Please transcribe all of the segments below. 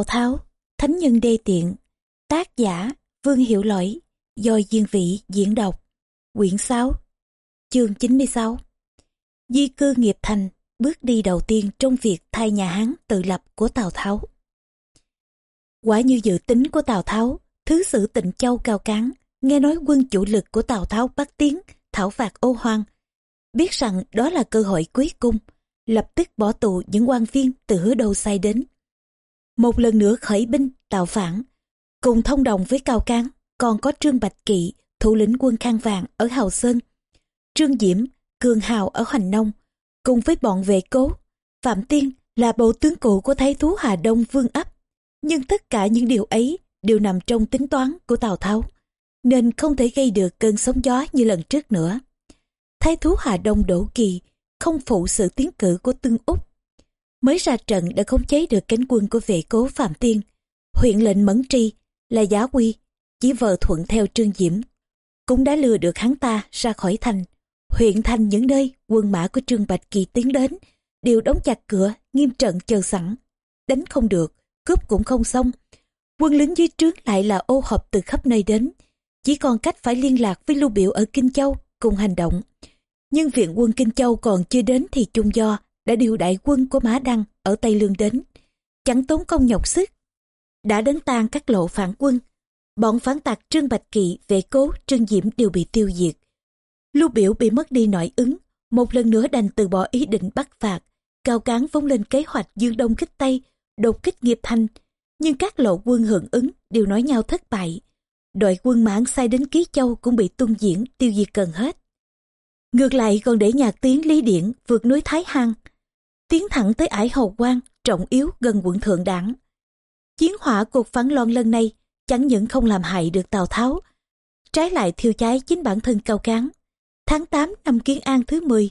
Tào Tháo, Thánh Nhân Đê Tiện, tác giả Vương Hiệu Lỗi, do Diên Vị diễn đọc, quyển 6, chương 96. Di cư nghiệp thành, bước đi đầu tiên trong việc thay nhà Hán tự lập của Tào Tháo. Quả như dự tính của Tào Tháo, thứ sử tịnh châu cao cán, nghe nói quân chủ lực của Tào Tháo bắt tiến, thảo phạt ô hoang. Biết rằng đó là cơ hội cuối cùng, lập tức bỏ tù những quan viên từ hứa đâu sai đến. Một lần nữa khởi binh, tạo phản, cùng thông đồng với Cao Cán, còn có Trương Bạch Kỵ, thủ lĩnh quân Khang Vàng ở Hào Sơn, Trương Diễm, Cường Hào ở Hoành Nông, cùng với bọn vệ cố. Phạm Tiên là bộ tướng cũ của Thái Thú Hà Đông Vương ấp. Nhưng tất cả những điều ấy đều nằm trong tính toán của Tào Tháo, nên không thể gây được cơn sóng gió như lần trước nữa. Thái Thú Hà Đông Đỗ Kỳ không phụ sự tiến cử của Tương Úc. Mới ra trận đã khống chế được cánh quân của vệ cố Phạm Tiên. Huyện lệnh Mẫn Tri là giá quy, chỉ vợ thuận theo Trương Diễm. Cũng đã lừa được hắn ta ra khỏi thành. Huyện thành những nơi quân mã của Trương Bạch Kỳ tiến đến, đều đóng chặt cửa, nghiêm trận chờ sẵn. Đánh không được, cướp cũng không xong. Quân lính dưới trướng lại là ô hợp từ khắp nơi đến. Chỉ còn cách phải liên lạc với Lưu Biểu ở Kinh Châu cùng hành động. Nhưng viện quân Kinh Châu còn chưa đến thì chung Do đã điều đại quân của Mã Đăng ở Tây Lương đến. Chẳng tốn công nhọc sức. Đã đến tan các lộ phản quân. Bọn phản tặc Trương Bạch Kỵ, Vệ Cố, Trương Diễm đều bị tiêu diệt. Lưu Biểu bị mất đi nội ứng, một lần nữa đành từ bỏ ý định bắt phạt. Cao Cán vốn lên kế hoạch dương đông kích Tây, đột kích nghiệp thanh. Nhưng các lộ quân hưởng ứng đều nói nhau thất bại. Đội quân mãn sai đến Ký Châu cũng bị tung diễn tiêu diệt gần hết. Ngược lại còn để nhạc tiếng Lý Điển vượt núi Thái Hang, tiến thẳng tới ải Hầu Quang, trọng yếu gần quận Thượng Đảng. Chiến hỏa cuộc phản loạn lần này chẳng những không làm hại được Tào Tháo, trái lại thiêu cháy chính bản thân cao cán. Tháng 8 năm Kiến An thứ 10,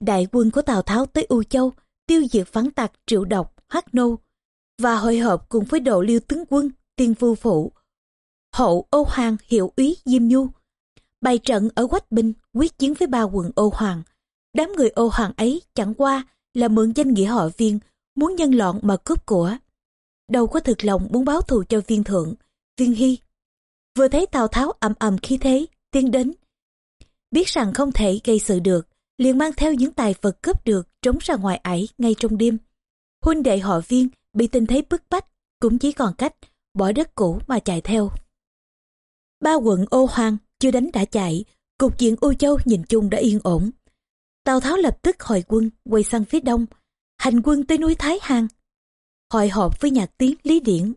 đại quân của Tào Tháo tới U Châu tiêu diệt phản tặc triệu độc, hoắc nô và hội hợp cùng với độ liêu tướng quân, tiên vu phụ, hậu ô hoàng hiệu úy Diêm Nhu bày trận ở Quách Binh quyết chiến với ba quận ô hoàng. Đám người ô hoàng ấy chẳng qua là mượn danh nghĩa họ viên, muốn nhân loạn mà cướp của. Đâu có thực lòng muốn báo thù cho viên thượng, viên hy. Vừa thấy Tào Tháo ầm ầm khi thế, tiến đến. Biết rằng không thể gây sự được, liền mang theo những tài vật cướp được trốn ra ngoài ải ngay trong đêm. Huynh đệ họ viên bị tình thế bức bách, cũng chỉ còn cách bỏ đất cũ mà chạy theo. Ba quận ô hoàng chưa đánh đã chạy, cục diện ô Châu nhìn chung đã yên ổn. Tào Tháo lập tức hồi quân quay sang phía đông, hành quân tới núi Thái Hang, hội họp với nhạc tiếng Lý Điển.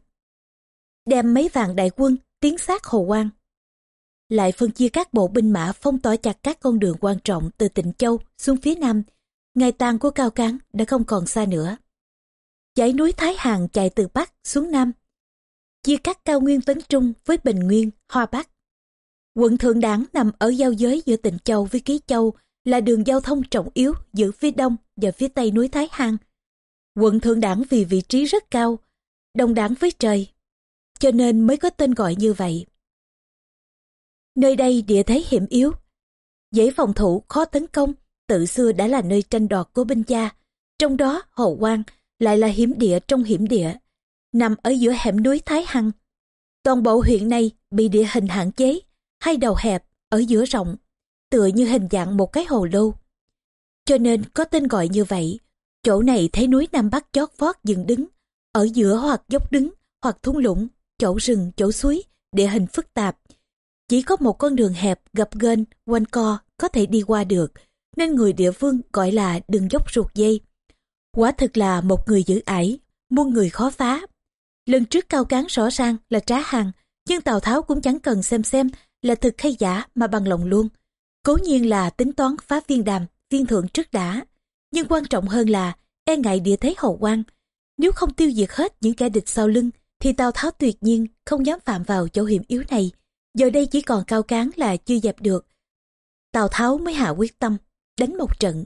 Đem mấy vàng đại quân tiến sát Hồ quan, Lại phân chia các bộ binh mã phong tỏa chặt các con đường quan trọng từ Tịnh Châu xuống phía nam. Ngày tàn của Cao Cán đã không còn xa nữa. Dãy núi Thái hàng chạy từ Bắc xuống Nam. Chia cắt cao nguyên tấn Trung với Bình Nguyên, Hoa Bắc. Quận Thượng Đảng nằm ở giao giới giữa Tịnh Châu với Ký Châu, là đường giao thông trọng yếu giữa phía đông và phía tây núi Thái Hang. Quận Thượng Đảng vì vị trí rất cao, đồng đảng với trời, cho nên mới có tên gọi như vậy. Nơi đây địa thế hiểm yếu, dễ phòng thủ, khó tấn công, tự xưa đã là nơi tranh đoạt của binh gia, trong đó Hồ Quang lại là hiểm địa trong hiểm địa, nằm ở giữa hẻm núi Thái Hằng. Toàn bộ huyện này bị địa hình hạn chế, hai đầu hẹp, ở giữa rộng, tựa như hình dạng một cái hồ lô. Cho nên có tên gọi như vậy, chỗ này thấy núi Nam Bắc chót vót dựng đứng, ở giữa hoặc dốc đứng, hoặc thung lũng, chỗ rừng, chỗ suối, địa hình phức tạp. Chỉ có một con đường hẹp, gập ghềnh, quanh co có thể đi qua được, nên người địa phương gọi là đường dốc ruột dây. Quả thực là một người giữ ải, muôn người khó phá. Lần trước cao cán rõ ràng là trá hàng, nhưng Tào Tháo cũng chẳng cần xem xem là thực hay giả mà bằng lòng luôn. Cố nhiên là tính toán phá viên đàm, viên thượng trước đã. Nhưng quan trọng hơn là e ngại địa thế hậu quan. Nếu không tiêu diệt hết những kẻ địch sau lưng, thì Tào Tháo tuyệt nhiên không dám phạm vào chỗ hiểm yếu này. Giờ đây chỉ còn cao cán là chưa dẹp được. Tào Tháo mới hạ quyết tâm, đánh một trận.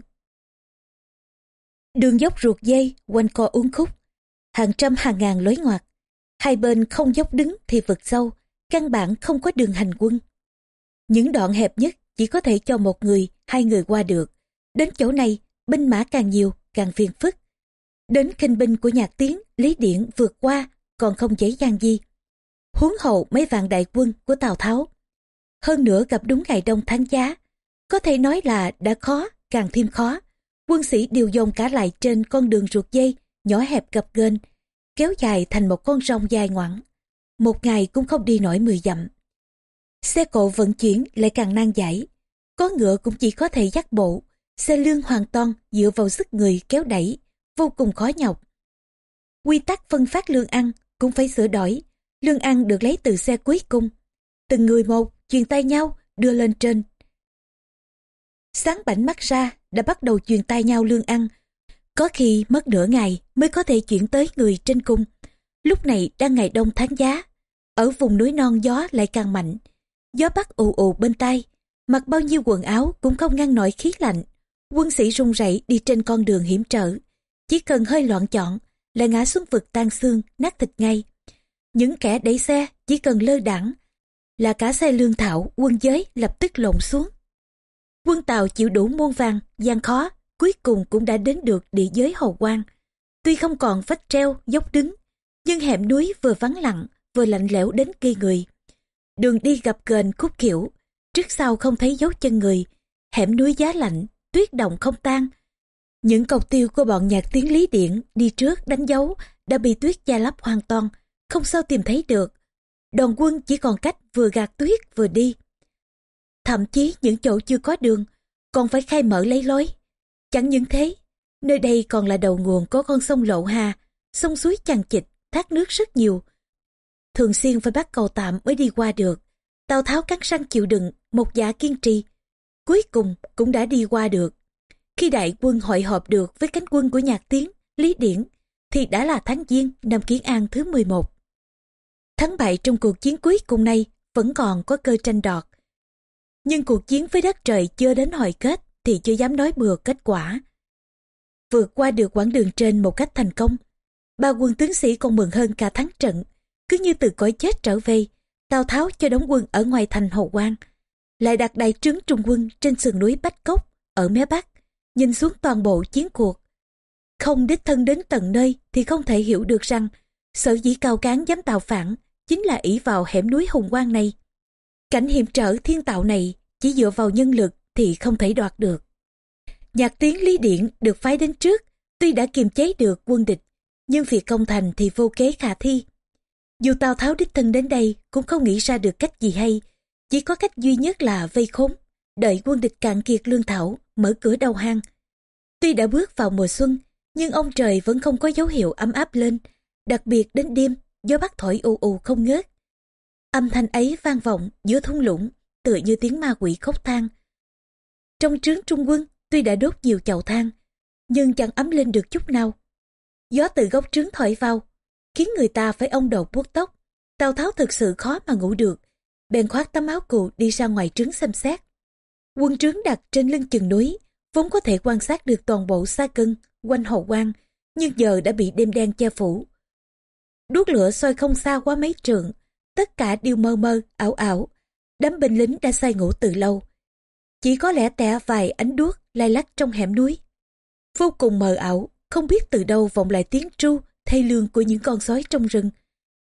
Đường dốc ruột dây, quanh co uốn khúc. Hàng trăm hàng ngàn lối ngoặt. Hai bên không dốc đứng thì vực sâu, căn bản không có đường hành quân. Những đoạn hẹp nhất chỉ có thể cho một người, hai người qua được. Đến chỗ này, binh mã càng nhiều, càng phiền phức. Đến khinh binh của nhạc tiếng Lý Điển vượt qua còn không dễ dàng gì. Huống hậu mấy vạn đại quân của Tào Tháo. Hơn nữa gặp đúng ngày đông tháng giá. Có thể nói là đã khó, càng thêm khó. Quân sĩ điều dồn cả lại trên con đường ruột dây, nhỏ hẹp gập ghềnh, kéo dài thành một con rồng dài ngoẳng. Một ngày cũng không đi nổi 10 dặm. Xe cộ vận chuyển lại càng nan giải. Có ngựa cũng chỉ có thể dắt bộ, xe lương hoàn toàn dựa vào sức người kéo đẩy, vô cùng khó nhọc. Quy tắc phân phát lương ăn cũng phải sửa đổi, lương ăn được lấy từ xe cuối cùng. Từng người một, truyền tay nhau, đưa lên trên. Sáng bảnh mắt ra, đã bắt đầu truyền tay nhau lương ăn. Có khi mất nửa ngày mới có thể chuyển tới người trên cung. Lúc này đang ngày đông tháng giá. Ở vùng núi non gió lại càng mạnh. Gió bắc ù ù bên tai Mặc bao nhiêu quần áo cũng không ngăn nổi khí lạnh. Quân sĩ run rẩy đi trên con đường hiểm trở. Chỉ cần hơi loạn chọn là ngã xuống vực tan xương, nát thịt ngay. Những kẻ đẩy xe chỉ cần lơ đẳng là cả xe lương thảo quân giới lập tức lộn xuống. Quân Tàu chịu đủ muôn vàng, gian khó, cuối cùng cũng đã đến được địa giới Hồ Quang. Tuy không còn vách treo, dốc đứng, nhưng hẻm núi vừa vắng lặng, vừa lạnh lẽo đến kỳ người. Đường đi gặp ghềnh khúc kiểu, trước sau không thấy dấu chân người, hẻm núi giá lạnh, tuyết động không tan. Những cọc tiêu của bọn nhạc tiếng lý điện đi trước đánh dấu đã bị tuyết che lấp hoàn toàn, không sao tìm thấy được. Đoàn quân chỉ còn cách vừa gạt tuyết vừa đi. Thậm chí những chỗ chưa có đường, còn phải khai mở lấy lối. Chẳng những thế, nơi đây còn là đầu nguồn có con sông Lộ Hà, sông suối chằng chịt, thác nước rất nhiều. Thường xuyên phải bắt cầu tạm mới đi qua được. Tào Tháo cắn răng chịu đựng, một dạ kiên trì. Cuối cùng cũng đã đi qua được. Khi đại quân hội họp được với cánh quân của Nhạc Tiến, Lý Điển, thì đã là tháng Giêng năm Kiến An thứ 11. Thắng bại trong cuộc chiến cuối cùng này vẫn còn có cơ tranh đọt. Nhưng cuộc chiến với đất trời chưa đến hồi kết thì chưa dám nói bừa kết quả. Vượt qua được quãng đường trên một cách thành công, ba quân tướng sĩ còn mừng hơn cả thắng trận, cứ như từ cõi chết trở về, Tào Tháo cho đóng quân ở ngoài thành Hồ quan, lại đặt đại trướng trung quân trên sườn núi Bách Cốc ở mé Bắc, nhìn xuống toàn bộ chiến cuộc. Không đích thân đến tận nơi thì không thể hiểu được rằng sở dĩ cao cán dám tạo phản chính là ỷ vào hẻm núi hùng quan này. Cảnh hiểm trở thiên tạo này chỉ dựa vào nhân lực thì không thể đoạt được. Nhạc tiếng Lý điện được phái đến trước, tuy đã kiềm chế được quân địch, nhưng việc công thành thì vô kế khả thi. Dù Tào Tháo đích thân đến đây cũng không nghĩ ra được cách gì hay, chỉ có cách duy nhất là vây khốn, đợi quân địch cạn kiệt lương thảo, mở cửa đầu hang. Tuy đã bước vào mùa xuân, nhưng ông trời vẫn không có dấu hiệu ấm áp lên, đặc biệt đến đêm, gió bắc thổi ù ù không ngớt. Âm thanh ấy vang vọng giữa thung lũng, tựa như tiếng ma quỷ khóc than. Trong trướng trung quân, tuy đã đốt nhiều chậu than, nhưng chẳng ấm lên được chút nào. Gió từ góc trướng thổi vào, khiến người ta phải ông đầu buốt tóc. Tào Tháo thực sự khó mà ngủ được, bèn khoác tấm áo cụ đi ra ngoài trướng xem xét. Quân trướng đặt trên lưng chừng núi, vốn có thể quan sát được toàn bộ xa cân, quanh hồ quan, nhưng giờ đã bị đêm đen che phủ. Đuốc lửa soi không xa quá mấy trượng, tất cả đều mơ mơ, ảo ảo. Đám binh lính đã say ngủ từ lâu. Chỉ có lẽ tẻ vài ánh đuốc lai lắc trong hẻm núi. Vô cùng mờ ảo, không biết từ đâu vọng lại tiếng tru thay lương của những con sói trong rừng.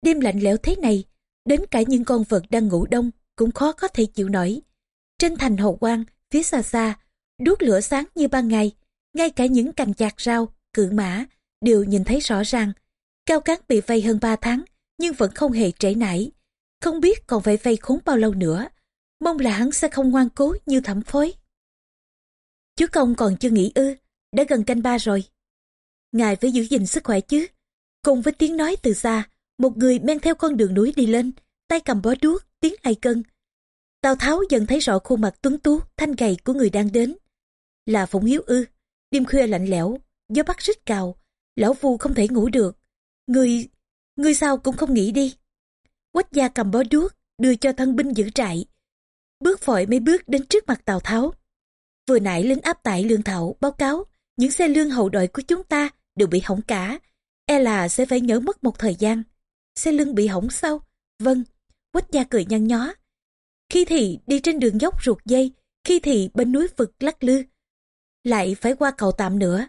Đêm lạnh lẽo thế này, đến cả những con vật đang ngủ đông cũng khó có thể chịu nổi. Trên thành hồ quang, phía xa xa, đuốc lửa sáng như ban ngày, ngay cả những cành chạc rau, cự mã đều nhìn thấy rõ ràng. Cao Cán bị vây hơn 3 tháng, nhưng vẫn không hề trễ nải. Không biết còn phải vây khốn bao lâu nữa. Mong là hắn sẽ không ngoan cố như thẩm phối. Chú công còn chưa nghỉ ư, đã gần canh ba rồi. Ngài phải giữ gìn sức khỏe chứ. Cùng với tiếng nói từ xa, một người men theo con đường núi đi lên, tay cầm bó đuốc, tiếng lại cân. Tào Tháo dần thấy rõ khuôn mặt tuấn tú, thanh gầy của người đang đến. Là Phụng Hiếu ư, đêm khuya lạnh lẽo, gió bắt rít cào, lão phu không thể ngủ được. Người, người sao cũng không nghĩ đi. Quách gia cầm bó đuốc, đưa cho thân binh giữ trại. Bước vội mấy bước đến trước mặt Tào Tháo. Vừa nãy lính áp tải lương thảo báo cáo, những xe lương hậu đội của chúng ta đều bị hỏng cả. E là sẽ phải nhớ mất một thời gian. Xe lưng bị hỏng sao? Vâng, quách gia cười nhăn nhó. Khi thì đi trên đường dốc ruột dây, khi thì bên núi vực lắc lư. Lại phải qua cầu tạm nữa.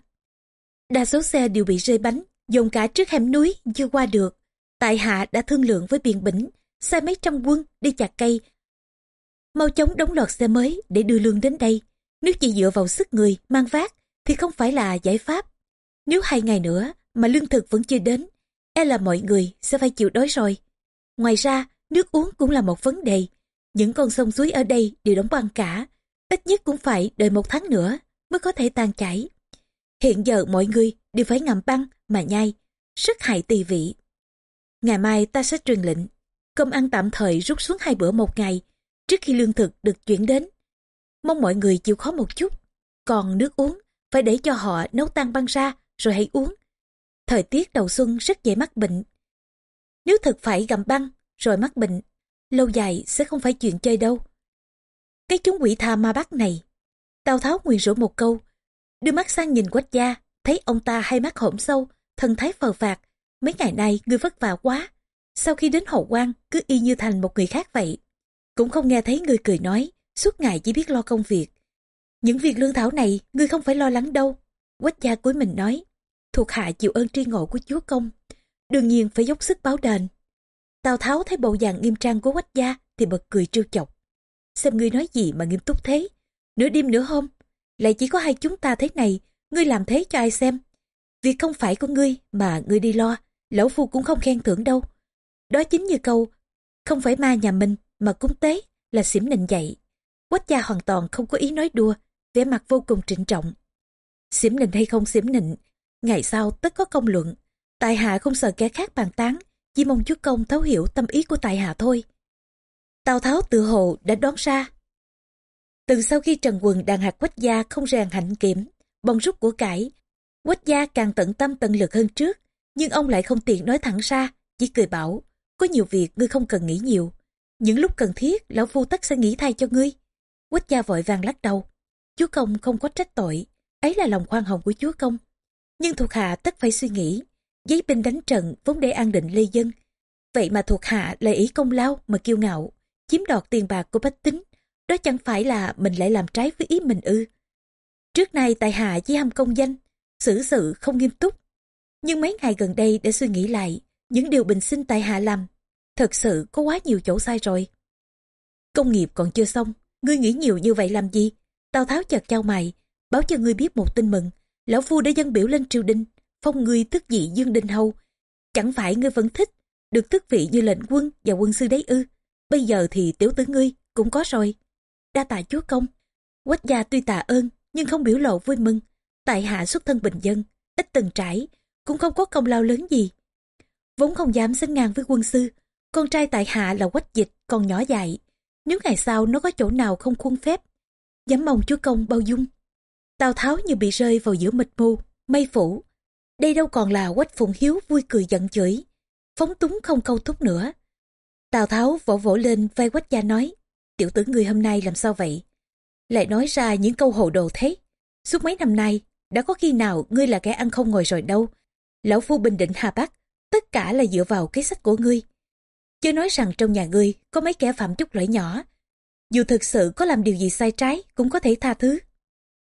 Đa số xe đều bị rơi bánh, dồn cả trước hẻm núi chưa qua được. Tại hạ đã thương lượng với biện bỉnh, sai mấy trăm quân đi chặt cây. Mau chóng đóng loạt xe mới để đưa lương đến đây. Nếu chỉ dựa vào sức người mang vác thì không phải là giải pháp. Nếu hai ngày nữa mà lương thực vẫn chưa đến, e là mọi người sẽ phải chịu đói rồi. Ngoài ra, nước uống cũng là một vấn đề. Những con sông suối ở đây đều đóng băng cả, ít nhất cũng phải đợi một tháng nữa mới có thể tan chảy. Hiện giờ mọi người đều phải ngậm băng mà nhai, rất hại tỳ vị. Ngày mai ta sẽ truyền lệnh, cơm ăn tạm thời rút xuống hai bữa một ngày, trước khi lương thực được chuyển đến. Mong mọi người chịu khó một chút, còn nước uống phải để cho họ nấu tan băng ra rồi hãy uống. Thời tiết đầu xuân rất dễ mắc bệnh. Nếu thật phải gặm băng rồi mắc bệnh, lâu dài sẽ không phải chuyện chơi đâu. Cái chúng quỷ tha ma bắt này. Tào Tháo nguyền rủa một câu, đưa mắt sang nhìn quách gia, thấy ông ta hai mắt hổm sâu, thân thái phờ phạt. Mấy ngày nay ngươi vất vả quá. Sau khi đến hậu quan cứ y như thành một người khác vậy. Cũng không nghe thấy ngươi cười nói, suốt ngày chỉ biết lo công việc. Những việc lương thảo này ngươi không phải lo lắng đâu. Quách gia cuối mình nói, thuộc hạ chịu ơn tri ngộ của chúa công. Đương nhiên phải dốc sức báo đền. Tào Tháo thấy bộ dạng nghiêm trang của quách gia thì bật cười trêu chọc. Xem ngươi nói gì mà nghiêm túc thế. Nửa đêm nửa hôm, lại chỉ có hai chúng ta thế này, ngươi làm thế cho ai xem. Việc không phải của ngươi mà ngươi đi lo, lão phu cũng không khen thưởng đâu. Đó chính như câu, không phải ma nhà mình mà cúng tế là xỉm nịnh dậy. Quách gia hoàn toàn không có ý nói đùa, vẻ mặt vô cùng trịnh trọng. Xỉm nịnh hay không xỉm nịnh, ngày sau tất có công luận. Tại hạ không sợ kẻ khác bàn tán, chỉ mong chúa công thấu hiểu tâm ý của tại hạ thôi. Tào Tháo tự hồ đã đoán ra. Từ sau khi Trần Quần đàn hạt quách gia không rèn hạnh kiểm, bong rút của cải, quách gia càng tận tâm tận lực hơn trước, nhưng ông lại không tiện nói thẳng ra, chỉ cười bảo, có nhiều việc ngươi không cần nghĩ nhiều. Những lúc cần thiết, lão phu tất sẽ nghĩ thay cho ngươi. Quách gia vội vàng lắc đầu. Chúa công không có trách tội, ấy là lòng khoan hồng của chúa công. Nhưng thuộc hạ tất phải suy nghĩ, giấy binh đánh trận vốn để an định lê dân. Vậy mà thuộc hạ lại ý công lao mà kiêu ngạo, chiếm đoạt tiền bạc của bách tính. Đó chẳng phải là mình lại làm trái với ý mình ư. Trước nay tại hạ chỉ ham công danh, xử sự không nghiêm túc. Nhưng mấy ngày gần đây để suy nghĩ lại, những điều bình sinh tại hạ làm, thật sự có quá nhiều chỗ sai rồi. Công nghiệp còn chưa xong, ngươi nghĩ nhiều như vậy làm gì? Tào Tháo chợt trao mày, báo cho ngươi biết một tin mừng. Lão Phu đã dân biểu lên triều đình, phong ngươi tước vị Dương Đình Hầu. Chẳng phải ngươi vẫn thích, được tước vị như lệnh quân và quân sư đấy ư. Bây giờ thì tiểu tử ngươi cũng có rồi. Đa tạ chúa công. Quách gia tuy tạ ơn, nhưng không biểu lộ vui mừng. Tại hạ xuất thân bình dân, ít từng trải, cũng không có công lao lớn gì. Vốn không dám sánh ngang với quân sư, con trai tại hạ là quách dịch còn nhỏ dại. Nếu ngày sau nó có chỗ nào không khuôn phép, dám mong chúa công bao dung. Tào Tháo như bị rơi vào giữa mịt mù, mây phủ. Đây đâu còn là quách phụng hiếu vui cười giận chửi, phóng túng không câu thúc nữa. Tào Tháo vỗ vỗ lên vai quách gia nói, tiểu tử người hôm nay làm sao vậy? Lại nói ra những câu hồ đồ thế. Suốt mấy năm nay, đã có khi nào ngươi là kẻ ăn không ngồi rồi đâu. Lão Phu bình định Hà Bắc, tất cả là dựa vào kế sách của ngươi. Chưa nói rằng trong nhà ngươi có mấy kẻ phạm chút lỗi nhỏ. Dù thực sự có làm điều gì sai trái cũng có thể tha thứ.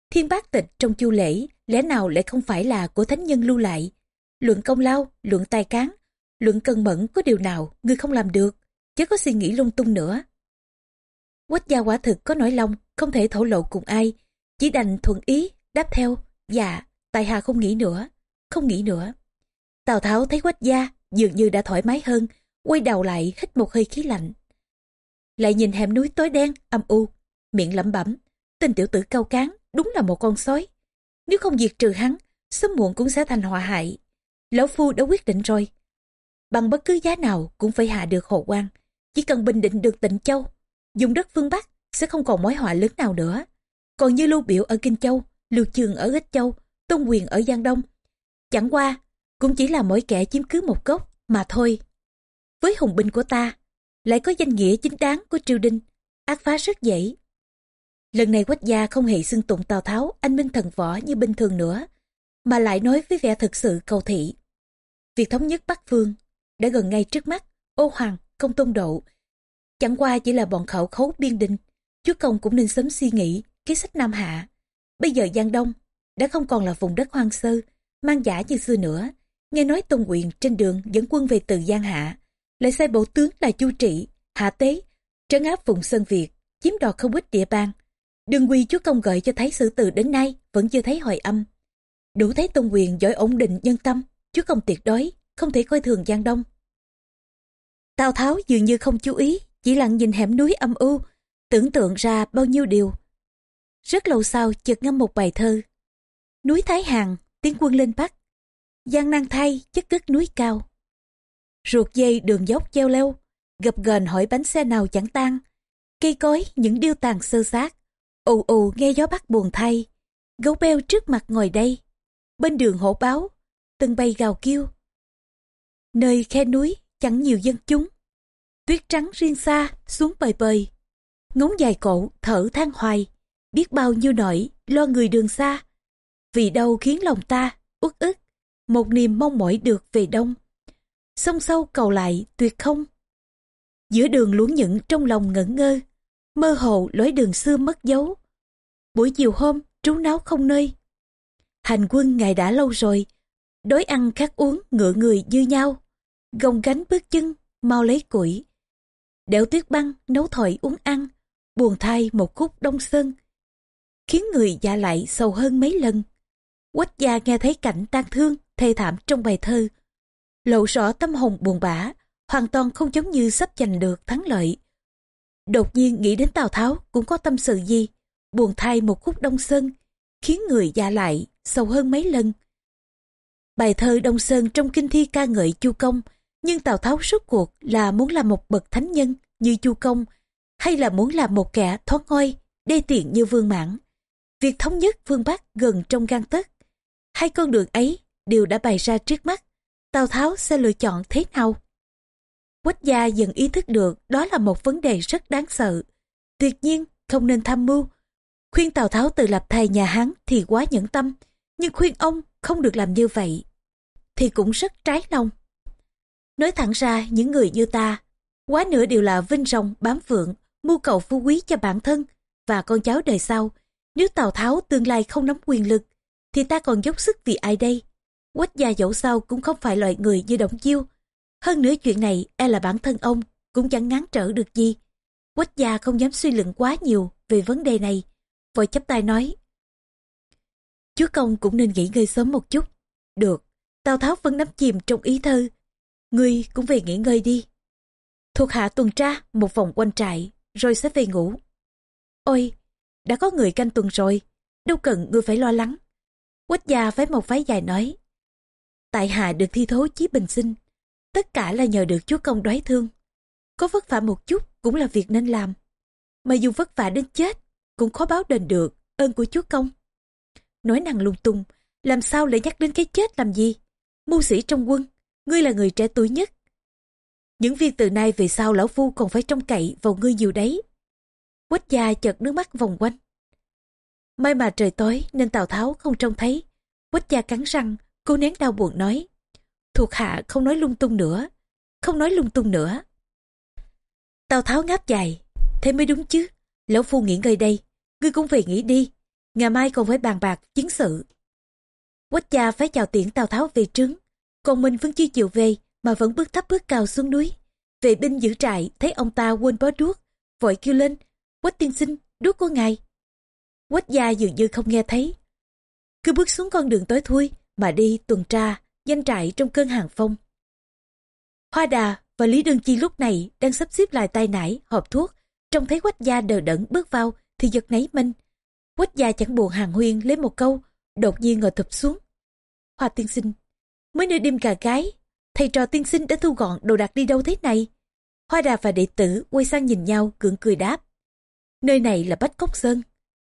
Thiên bác tịch trong chu lễ lẽ nào lại không phải là của thánh nhân lưu lại. Luận công lao, luận tài cán, luận cân mẫn có điều nào ngươi không làm được, chứ có suy nghĩ lung tung nữa. Quách gia quả thực có nỗi lòng, không thể thổ lộ cùng ai, chỉ đành thuận ý, đáp theo, dạ, tài hà không nghĩ nữa, không nghĩ nữa. Tào Tháo thấy quách gia dường như đã thoải mái hơn, quay đầu lại hít một hơi khí lạnh. Lại nhìn hẻm núi tối đen, âm u, miệng lẩm bẩm, tên tiểu tử cao cán, đúng là một con sói. Nếu không diệt trừ hắn, sớm muộn cũng sẽ thành họa hại. Lão Phu đã quyết định rồi. Bằng bất cứ giá nào cũng phải hạ được hồ quan. Chỉ cần bình định được tịnh châu, dùng đất phương Bắc sẽ không còn mối họa lớn nào nữa. Còn như lưu biểu ở Kinh Châu, lưu trường ở Ích Châu, tôn quyền ở Giang Đông. Chẳng qua, cũng chỉ là mỗi kẻ chiếm cứ một gốc mà thôi. Với hùng binh của ta, lại có danh nghĩa chính đáng của triều đình, ác phá rất dễ. Lần này quách gia không hề xưng tụng Tào Tháo anh minh thần võ như bình thường nữa, mà lại nói với vẻ thực sự cầu thị. Việc thống nhất Bắc Phương đã gần ngay trước mắt, ô hoàng, công tôn độ. Chẳng qua chỉ là bọn khẩu khấu biên định, chúa công cũng nên sớm suy nghĩ kế sách Nam Hạ. Bây giờ Giang Đông đã không còn là vùng đất hoang sơ, mang giả như xưa nữa. nghe nói Tôn Quyền trên đường dẫn quân về từ Giang Hạ, lại sai bộ tướng là Chu Trị, Hạ Tế, trấn áp vùng Sơn Việt, chiếm đoạt không ít địa bàn đương quy chúa công gợi cho thấy sự từ đến nay vẫn chưa thấy hồi âm. Đủ thấy Tôn Quyền giỏi ổn định nhân tâm, chúa công tuyệt đối, không thể coi thường Giang Đông. Tào Tháo dường như không chú ý, chỉ lặng nhìn hẻm núi âm u, tưởng tượng ra bao nhiêu điều. Rất lâu sau chợt ngâm một bài thơ. Núi Thái Hàn, tiến quân lên Bắc. Giang nan thay, chất cất núi cao. Ruột dây đường dốc treo leo, gập ghềnh hỏi bánh xe nào chẳng tan. Cây cối, những điêu tàn sơ sát ù ù nghe gió bắc buồn thay. Gấu beo trước mặt ngồi đây. Bên đường hổ báo, từng bay gào kêu. Nơi khe núi, chẳng nhiều dân chúng. Tuyết trắng riêng xa, xuống bời bời. Ngóng dài cổ, thở than hoài. Biết bao nhiêu nỗi, lo người đường xa. Vì đâu khiến lòng ta, uất ức. Một niềm mong mỏi được về đông. Sông sâu cầu lại, tuyệt không. Giữa đường luống những trong lòng ngẩn ngơ. Mơ hồ lối đường xưa mất dấu. Buổi chiều hôm, trú náo không nơi. Hành quân ngày đã lâu rồi. Đối ăn khát uống ngựa người như nhau. Gồng gánh bước chân mau lấy củi. Đẽo tuyết băng nấu thỏi uống ăn buồn thai một khúc đông sơn. Khiến người dạ lại sầu hơn mấy lần. Quách gia nghe thấy cảnh tang thương thê thảm trong bài thơ. Lộ rõ tâm hồn buồn bã hoàn toàn không giống như sắp giành được thắng lợi. Đột nhiên nghĩ đến tào tháo cũng có tâm sự gì buồn thay một khúc đông sơn khiến người già lại sầu hơn mấy lần bài thơ đông sơn trong kinh thi ca ngợi chu công nhưng Tào Tháo suốt cuộc là muốn làm một bậc thánh nhân như Chu Công hay là muốn làm một kẻ thoát ngôi, đê tiện như Vương Mãn. Việc thống nhất phương Bắc gần trong gan tất. Hai con đường ấy đều đã bày ra trước mắt. Tào Tháo sẽ lựa chọn thế nào? Quách gia dần ý thức được đó là một vấn đề rất đáng sợ. Tuyệt nhiên không nên tham mưu. Khuyên Tào Tháo tự lập thầy nhà Hán thì quá nhẫn tâm. Nhưng khuyên ông không được làm như vậy thì cũng rất trái lòng. Nói thẳng ra những người như ta, quá nữa đều là vinh rồng bám vượng, mưu cầu phú quý cho bản thân và con cháu đời sau. Nếu Tào Tháo tương lai không nắm quyền lực, thì ta còn dốc sức vì ai đây? Quách gia dẫu sao cũng không phải loại người như Động Chiêu. Hơn nữa chuyện này e là bản thân ông cũng chẳng ngán trở được gì. Quách gia không dám suy luận quá nhiều về vấn đề này. Vội chấp tay nói. Chúa công cũng nên nghỉ ngơi sớm một chút. Được, Tào Tháo vẫn nắm chìm trong ý thơ Ngươi cũng về nghỉ ngơi đi. Thuộc hạ tuần tra một vòng quanh trại, rồi sẽ về ngủ. Ôi, đã có người canh tuần rồi, đâu cần ngươi phải lo lắng. Quách gia với một váy dài nói. Tại hạ được thi thố chí bình sinh, tất cả là nhờ được chúa công đoái thương. Có vất vả một chút cũng là việc nên làm. Mà dù vất vả đến chết, cũng khó báo đền được ơn của chúa công. Nói năng lung tung, làm sao lại nhắc đến cái chết làm gì? Mưu sĩ trong quân, ngươi là người trẻ tuổi nhất. Những viên từ nay về sau lão phu còn phải trông cậy vào ngươi nhiều đấy. Quách gia chợt nước mắt vòng quanh. May mà trời tối nên Tào Tháo không trông thấy. Quách gia cắn răng, cố nén đau buồn nói. Thuộc hạ không nói lung tung nữa, không nói lung tung nữa. Tào Tháo ngáp dài, thế mới đúng chứ. Lão phu nghỉ ngơi đây, ngươi cũng về nghỉ đi. Ngày mai còn phải bàn bạc, chiến sự. Quách gia phải chào tiễn Tào Tháo về trướng. Còn mình vẫn chưa chịu về, mà vẫn bước thấp bước cao xuống núi. Vệ binh giữ trại, thấy ông ta quên bó đuốc, vội kêu lên, quách tiên sinh, đuốc của ngài. Quách gia dường như không nghe thấy. Cứ bước xuống con đường tối thui, mà đi tuần tra danh trại trong cơn hàng phong. Hoa đà và lý đương chi lúc này đang sắp xếp lại tay nải, hộp thuốc, trông thấy quách gia đờ đẫn bước vào thì giật nấy mình, quách gia chẳng buồn hàng huyên lấy một câu đột nhiên ngồi thụp xuống hoa tiên sinh Mới nửa đêm cà gái, thầy trò tiên sinh đã thu gọn đồ đạc đi đâu thế này? Hoa đà và đệ tử quay sang nhìn nhau cưỡng cười đáp. Nơi này là Bách Cốc Sơn.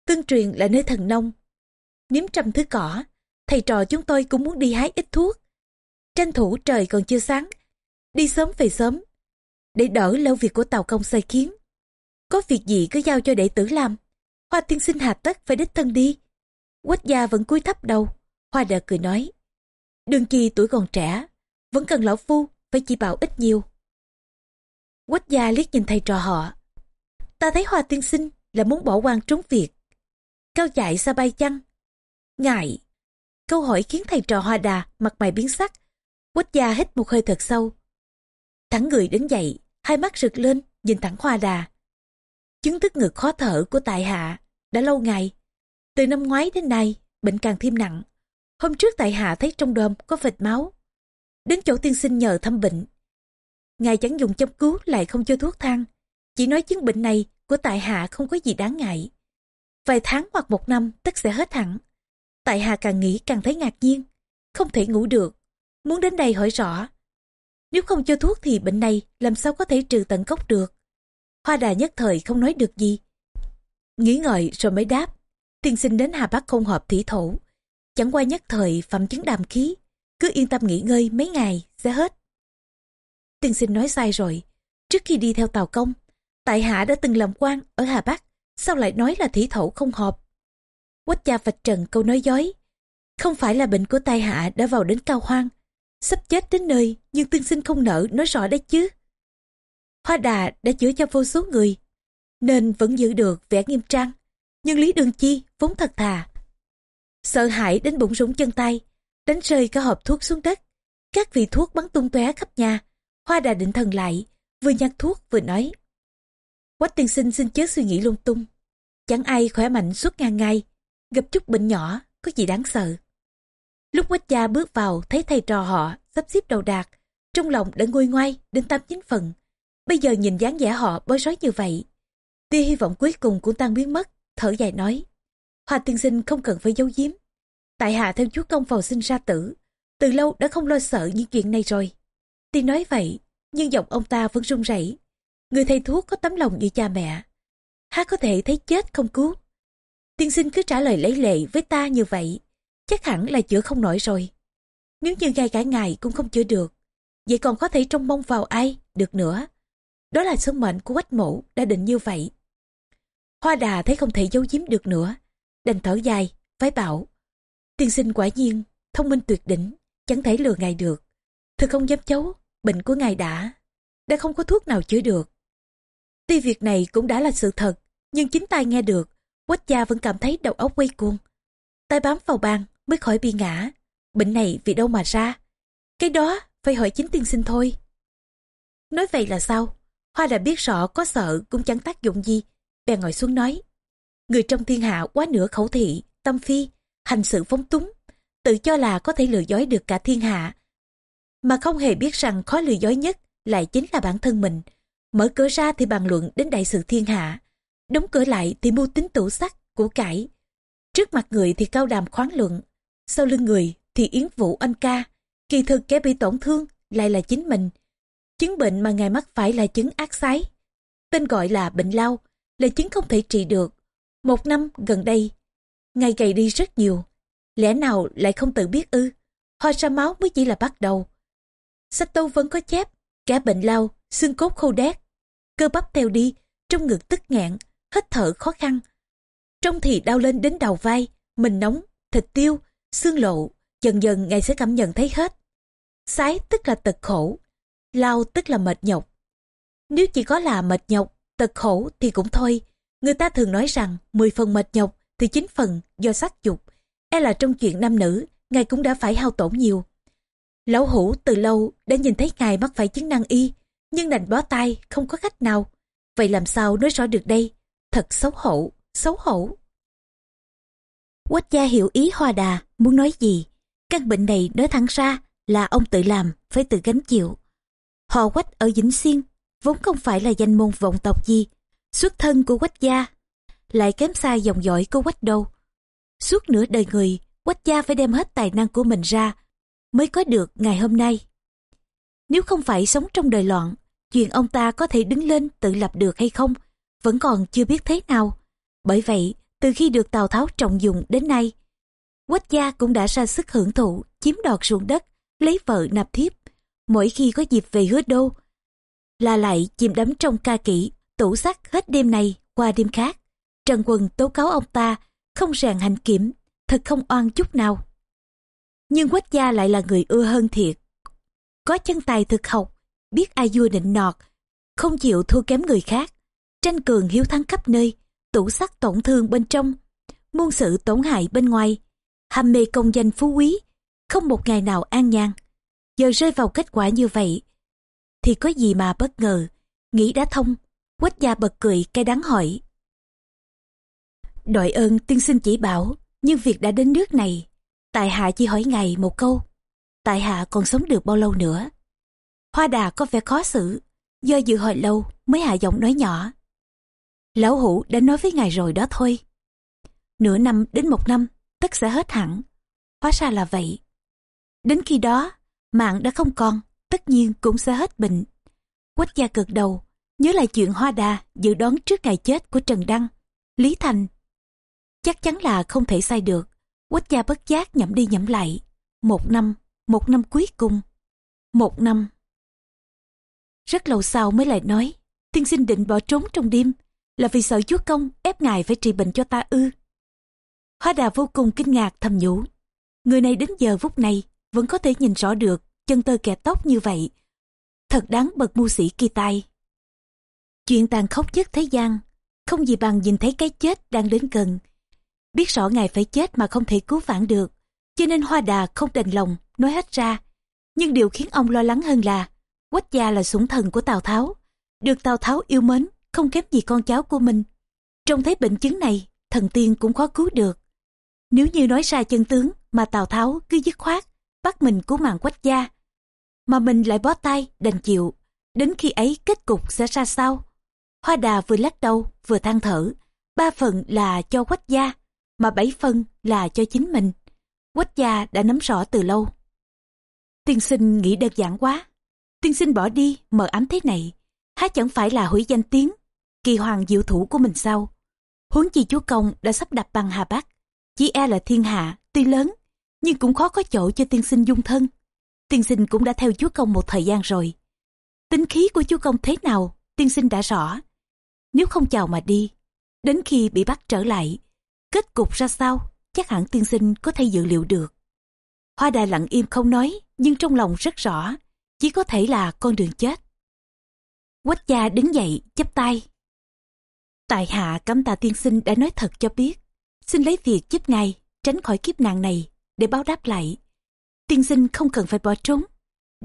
Tương truyền là nơi thần nông. Nếm trăm thứ cỏ, thầy trò chúng tôi cũng muốn đi hái ít thuốc. Tranh thủ trời còn chưa sáng, đi sớm về sớm, để đỡ lâu việc của tàu công xây kiến. Có việc gì cứ giao cho đệ tử làm. Hoa tiên sinh hà tất phải đích thân đi. Quách gia vẫn cúi thấp đầu. Hoa đà cười nói. Đương chi tuổi còn trẻ, vẫn cần lão phu phải chỉ bảo ít nhiều. Quách gia liếc nhìn thầy trò họ. Ta thấy hoa tiên sinh là muốn bỏ quan trốn việc. Cao chạy xa bay chăng? Ngại. Câu hỏi khiến thầy trò hoa đà mặt mày biến sắc. Quách gia hít một hơi thật sâu. Thẳng người đứng dậy, hai mắt rực lên, nhìn thẳng hoa đà. Chứng tức ngực khó thở của tại hạ, đã lâu ngày. Từ năm ngoái đến nay, bệnh càng thêm nặng. Hôm trước tại hạ thấy trong đom có vệt máu. Đến chỗ tiên sinh nhờ thăm bệnh. Ngài chẳng dùng châm cứu lại không cho thuốc thang. Chỉ nói chứng bệnh này của tại hạ không có gì đáng ngại. Vài tháng hoặc một năm tất sẽ hết hẳn. Tại hạ càng nghĩ càng thấy ngạc nhiên. Không thể ngủ được. Muốn đến đây hỏi rõ. Nếu không cho thuốc thì bệnh này làm sao có thể trừ tận gốc được. Hoa đà nhất thời không nói được gì. Nghĩ ngợi rồi mới đáp. Tiên sinh đến Hà Bắc không hợp thủy thổ. Chẳng qua nhất thời phẩm chứng đàm khí. Cứ yên tâm nghỉ ngơi mấy ngày sẽ hết. Tiên sinh nói sai rồi. Trước khi đi theo tàu công, tại hạ đã từng làm quan ở Hà Bắc. Sao lại nói là thủy thổ không hợp? Quách cha vạch trần câu nói dối. Không phải là bệnh của tai hạ đã vào đến cao hoang. Sắp chết đến nơi nhưng tiên sinh không nỡ nói rõ đấy chứ. Hoa đà đã chữa cho vô số người, nên vẫn giữ được vẻ nghiêm trang. Nhưng Lý Đường Chi vốn thật thà. Sợ hãi đến bụng rủng chân tay, đánh rơi cả hộp thuốc xuống đất. Các vị thuốc bắn tung tóe khắp nhà. Hoa đà định thần lại, vừa nhặt thuốc vừa nói. Quách tiên sinh xin chớ suy nghĩ lung tung. Chẳng ai khỏe mạnh suốt ngàn ngày, gặp chút bệnh nhỏ, có gì đáng sợ. Lúc quách gia bước vào thấy thầy trò họ sắp xếp đầu đạc, trong lòng đã nguôi ngoai đến tám chín phần. Bây giờ nhìn dáng vẻ họ bối rối như vậy. Tia hy vọng cuối cùng cũng tan biến mất, thở dài nói. Hoa tiên sinh không cần phải giấu giếm. Tại hạ theo chúa công vào sinh ra tử, từ lâu đã không lo sợ những chuyện này rồi. Tiên nói vậy, nhưng giọng ông ta vẫn run rẩy. Người thầy thuốc có tấm lòng như cha mẹ. Há có thể thấy chết không cứu. Tiên sinh cứ trả lời lấy lệ với ta như vậy, chắc hẳn là chữa không nổi rồi. Nếu như ngay cả ngài cũng không chữa được, vậy còn có thể trông mong vào ai được nữa. Đó là số mệnh của quách mổ đã định như vậy. Hoa đà thấy không thể giấu giếm được nữa, đành thở dài, vái bảo. Tiên sinh quả nhiên, thông minh tuyệt đỉnh, chẳng thể lừa ngài được. Thật không dám chấu, bệnh của ngài đã, đã không có thuốc nào chữa được. Tuy việc này cũng đã là sự thật, nhưng chính tai nghe được, quách gia vẫn cảm thấy đầu óc quay cuồng. tay bám vào bàn mới khỏi bị ngã. Bệnh này vì đâu mà ra? Cái đó phải hỏi chính tiên sinh thôi. Nói vậy là sao? Hoa đã biết rõ có sợ cũng chẳng tác dụng gì. Bèn ngồi xuống nói. Người trong thiên hạ quá nửa khẩu thị, tâm phi, hành sự phóng túng. Tự cho là có thể lừa dối được cả thiên hạ. Mà không hề biết rằng khó lừa dối nhất lại chính là bản thân mình. Mở cửa ra thì bàn luận đến đại sự thiên hạ. Đóng cửa lại thì mưu tính tủ sắc, của cải. Trước mặt người thì cao đàm khoáng luận. Sau lưng người thì yến vũ anh ca. Kỳ thực kẻ bị tổn thương lại là chính mình Chứng bệnh mà ngài mắc phải là chứng ác sái. Tên gọi là bệnh lao, là chứng không thể trị được. Một năm gần đây, ngài gầy đi rất nhiều. Lẽ nào lại không tự biết ư? Ho ra máu mới chỉ là bắt đầu. Sách tâu vẫn có chép, cả bệnh lao, xương cốt khô đét. Cơ bắp theo đi, trong ngực tức nghẹn, hít thở khó khăn. Trong thì đau lên đến đầu vai, mình nóng, thịt tiêu, xương lộ. Dần dần ngài sẽ cảm nhận thấy hết. Sái tức là tật khổ, Lao tức là mệt nhọc. Nếu chỉ có là mệt nhọc, tật khổ thì cũng thôi. Người ta thường nói rằng 10 phần mệt nhọc thì 9 phần do sắc dục. E là trong chuyện nam nữ, ngài cũng đã phải hao tổn nhiều. Lão hủ từ lâu đã nhìn thấy ngài mắc phải chứng năng y, nhưng đành bó tay, không có cách nào. Vậy làm sao nói rõ được đây? Thật xấu hổ, xấu hổ. Quách gia hiểu ý hoa đà, muốn nói gì? Căn bệnh này nói thẳng ra là ông tự làm, phải tự gánh chịu. Họ quách ở Vĩnh Xuyên, vốn không phải là danh môn vọng tộc gì. Xuất thân của quách gia, lại kém xa dòng dõi của quách đâu. Suốt nửa đời người, quách gia phải đem hết tài năng của mình ra, mới có được ngày hôm nay. Nếu không phải sống trong đời loạn, chuyện ông ta có thể đứng lên tự lập được hay không, vẫn còn chưa biết thế nào. Bởi vậy, từ khi được Tào Tháo trọng dụng đến nay, Quách gia cũng đã ra sức hưởng thụ, chiếm đoạt ruộng đất, lấy vợ nạp thiếp, mỗi khi có dịp về hứa đô, là lại chìm đắm trong ca kỹ tủ sắc hết đêm này qua đêm khác. Trần quần tố cáo ông ta không ràng hành kiểm, thật không oan chút nào. Nhưng quách gia lại là người ưa hơn thiệt. Có chân tài thực học, biết ai vua định nọt, không chịu thua kém người khác. Tranh cường hiếu thắng khắp nơi, tủ sắc tổn thương bên trong, muôn sự tổn hại bên ngoài. Ham mê công danh phú quý, không một ngày nào an nhàn giờ rơi vào kết quả như vậy. Thì có gì mà bất ngờ, nghĩ đã thông, quách gia bật cười cay đắng hỏi. Đội ơn tiên sinh chỉ bảo, nhưng việc đã đến nước này, tại hạ chỉ hỏi ngài một câu, tại hạ còn sống được bao lâu nữa. Hoa đà có vẻ khó xử, do dự hồi lâu mới hạ giọng nói nhỏ. Lão hủ đã nói với ngài rồi đó thôi. Nửa năm đến một năm, tất sẽ hết hẳn. Hóa ra là vậy. Đến khi đó, mạng đã không còn, tất nhiên cũng sẽ hết bệnh. Quách gia cực đầu, nhớ lại chuyện hoa đà dự đoán trước ngày chết của Trần Đăng, Lý Thành. Chắc chắn là không thể sai được. Quách gia bất giác nhẩm đi nhẩm lại. Một năm, một năm cuối cùng. Một năm. Rất lâu sau mới lại nói, tiên sinh định bỏ trốn trong đêm, là vì sợ chúa công ép ngài phải trị bệnh cho ta ư. Hoa đà vô cùng kinh ngạc thầm nhủ. Người này đến giờ phút này vẫn có thể nhìn rõ được chân tơ kẻ tóc như vậy. Thật đáng bậc mưu sĩ kỳ tài. Chuyện tàn khốc nhất thế gian, không gì bằng nhìn thấy cái chết đang đến gần. Biết rõ ngài phải chết mà không thể cứu vãn được, cho nên Hoa Đà không đành lòng nói hết ra. Nhưng điều khiến ông lo lắng hơn là Quách gia là sủng thần của Tào Tháo, được Tào Tháo yêu mến, không kém gì con cháu của mình. Trong thấy bệnh chứng này, thần tiên cũng khó cứu được. Nếu như nói ra chân tướng mà Tào Tháo cứ dứt khoát, bắt mình cứu mạng quách gia, mà mình lại bó tay, đành chịu. Đến khi ấy kết cục sẽ ra sao? Hoa đà vừa lắc đầu, vừa than thở. Ba phần là cho quách gia, mà bảy phần là cho chính mình. Quách gia đã nắm rõ từ lâu. Tiên sinh nghĩ đơn giản quá. Tiên sinh bỏ đi, mờ ám thế này. Há chẳng phải là hủy danh tiếng, kỳ hoàng diệu thủ của mình sao? Huống chi chúa công đã sắp đặt bằng Hà Bắc. Chỉ e là thiên hạ, tuy lớn, nhưng cũng khó có chỗ cho tiên sinh dung thân. Tiên sinh cũng đã theo chúa công một thời gian rồi. Tính khí của chúa công thế nào, tiên sinh đã rõ. Nếu không chào mà đi, đến khi bị bắt trở lại, kết cục ra sao, chắc hẳn tiên sinh có thể dự liệu được. Hoa đà lặng im không nói, nhưng trong lòng rất rõ, chỉ có thể là con đường chết. Quách gia đứng dậy, chắp tay. Tại hạ cấm tạ tiên sinh đã nói thật cho biết, xin lấy việc giúp ngài tránh khỏi kiếp nạn này để báo đáp lại. Tiên sinh không cần phải bỏ trốn,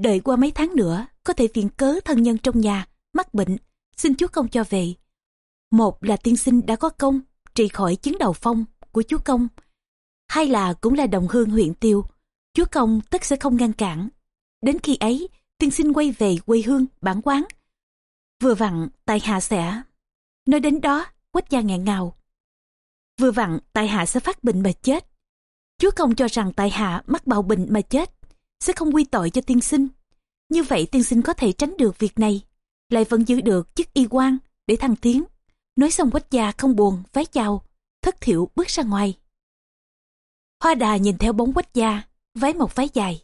đợi qua mấy tháng nữa có thể viện cớ thân nhân trong nhà mắc bệnh, xin chúa công cho về. Một là tiên sinh đã có công trị khỏi chứng đầu phong của chúa công, hai là cũng là đồng hương huyện tiêu, chúa công tất sẽ không ngăn cản. Đến khi ấy, tiên sinh quay về quê hương bản quán. Vừa vặn, tại hạ sẽ... Nói đến đó, quách gia nghẹn ngào. Vừa vặn, tại hạ sẽ phát bệnh mà chết. Chúa công cho rằng tại hạ mắc bạo bệnh mà chết, sẽ không quy tội cho tiên sinh. Như vậy tiên sinh có thể tránh được việc này, lại vẫn giữ được chức y quan để thăng tiến. Nói xong quách gia không buồn, vái chào, thất thiểu bước ra ngoài. Hoa đà nhìn theo bóng quách gia, vái một vái dài.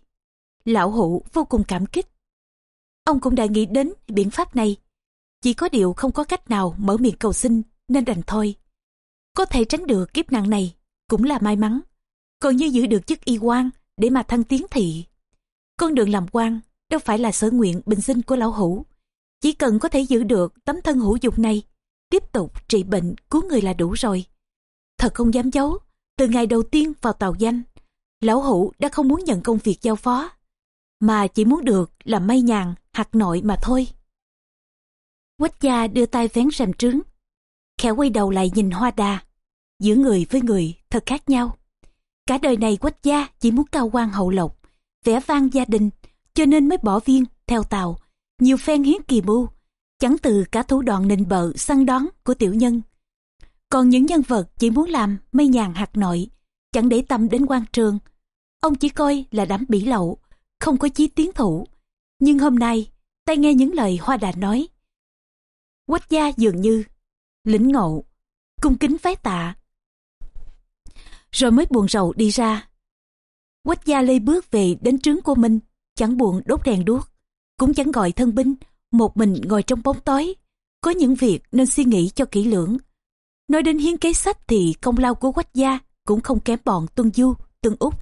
Lão hụ vô cùng cảm kích. Ông cũng đã nghĩ đến biện pháp này. Chỉ có điều không có cách nào mở miệng cầu xin nên đành thôi. Có thể tránh được kiếp nạn này cũng là may mắn. Còn như giữ được chức y quan để mà thăng tiến thị. Con đường làm quan đâu phải là sở nguyện bình sinh của lão hủ. Chỉ cần có thể giữ được tấm thân hữu dụng này, tiếp tục trị bệnh cứu người là đủ rồi. Thật không dám giấu, từ ngày đầu tiên vào tàu danh, lão hủ đã không muốn nhận công việc giao phó, mà chỉ muốn được làm may nhàn, hạt nội mà thôi. Quách gia đưa tay vén rèm trướng, khẽ quay đầu lại nhìn hoa đà. Giữa người với người thật khác nhau. Cả đời này quách gia chỉ muốn cao quan hậu lộc, vẻ vang gia đình, cho nên mới bỏ viên, theo tàu, nhiều phen hiến kỳ mưu, chẳng từ cả thủ đoạn nịnh bợ săn đón của tiểu nhân. Còn những nhân vật chỉ muốn làm mây nhàn hạt nội, chẳng để tâm đến quan trường. Ông chỉ coi là đám bỉ lậu, không có chí tiến thủ. Nhưng hôm nay, tay nghe những lời Hoa Đà nói. Quách gia dường như, lĩnh ngộ, cung kính phái tạ. Rồi mới buồn rầu đi ra. Quách gia lê bước về đến trướng của mình, chẳng buồn đốt đèn đuốc, cũng chẳng gọi thân binh, một mình ngồi trong bóng tối. Có những việc nên suy nghĩ cho kỹ lưỡng. Nói đến hiến kế sách thì công lao của quách gia cũng không kém bọn tuân du, tương úc.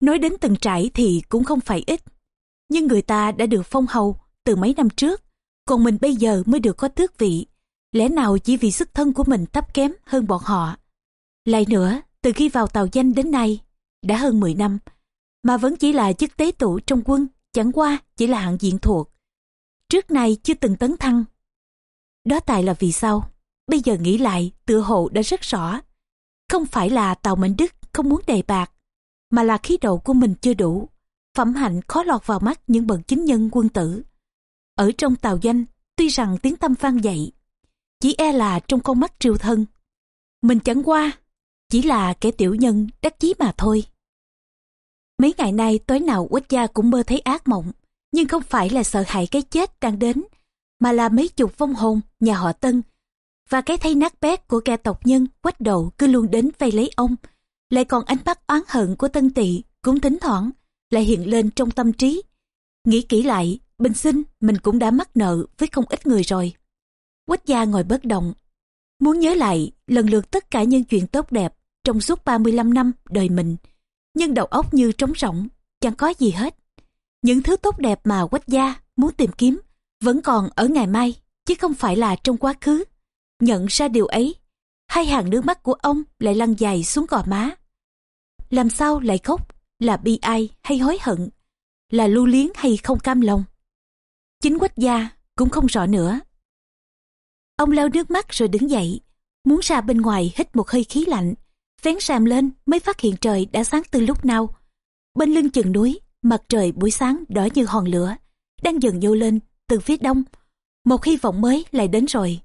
Nói đến từng trải thì cũng không phải ít. Nhưng người ta đã được phong hầu từ mấy năm trước, còn mình bây giờ mới được có tước vị. Lẽ nào chỉ vì sức thân của mình thấp kém hơn bọn họ? Lại nữa, từ khi vào tàu danh đến nay, đã hơn 10 năm, mà vẫn chỉ là chức tế tụ trong quân, chẳng qua chỉ là hạng diện thuộc. Trước nay chưa từng tấn thăng. Đó tại là vì sao? Bây giờ nghĩ lại, tựa hồ đã rất rõ. Không phải là Tàu Mệnh Đức không muốn đề bạc, mà là khí độ của mình chưa đủ. Phẩm hạnh khó lọt vào mắt những bậc chính nhân quân tử. Ở trong tàu danh, tuy rằng tiếng tâm vang dậy, chỉ e là trong con mắt triều thân. Mình chẳng qua, chỉ là kẻ tiểu nhân đắc chí mà thôi. Mấy ngày nay tối nào quách gia cũng mơ thấy ác mộng, nhưng không phải là sợ hãi cái chết đang đến, mà là mấy chục vong hồn nhà họ Tân và cái thay nát bét của kẻ tộc nhân quách độ cứ luôn đến vây lấy ông. Lại còn ánh mắt oán hận của Tân Tỵ cũng thỉnh thoảng lại hiện lên trong tâm trí. Nghĩ kỹ lại, bình sinh mình cũng đã mắc nợ với không ít người rồi. Quách gia ngồi bất động. Muốn nhớ lại lần lượt tất cả những chuyện tốt đẹp trong suốt 35 năm đời mình. Nhưng đầu óc như trống rỗng, chẳng có gì hết. Những thứ tốt đẹp mà quách gia muốn tìm kiếm vẫn còn ở ngày mai, chứ không phải là trong quá khứ. Nhận ra điều ấy, hai hàng nước mắt của ông lại lăn dài xuống gò má. Làm sao lại khóc, là bi ai hay hối hận, là lưu liếng hay không cam lòng. Chính quách gia cũng không rõ nữa. Ông lau nước mắt rồi đứng dậy, muốn ra bên ngoài hít một hơi khí lạnh, vén sàm lên mới phát hiện trời đã sáng từ lúc nào. Bên lưng chừng núi, mặt trời buổi sáng đỏ như hòn lửa, đang dần nhô lên từ phía đông. Một hy vọng mới lại đến rồi.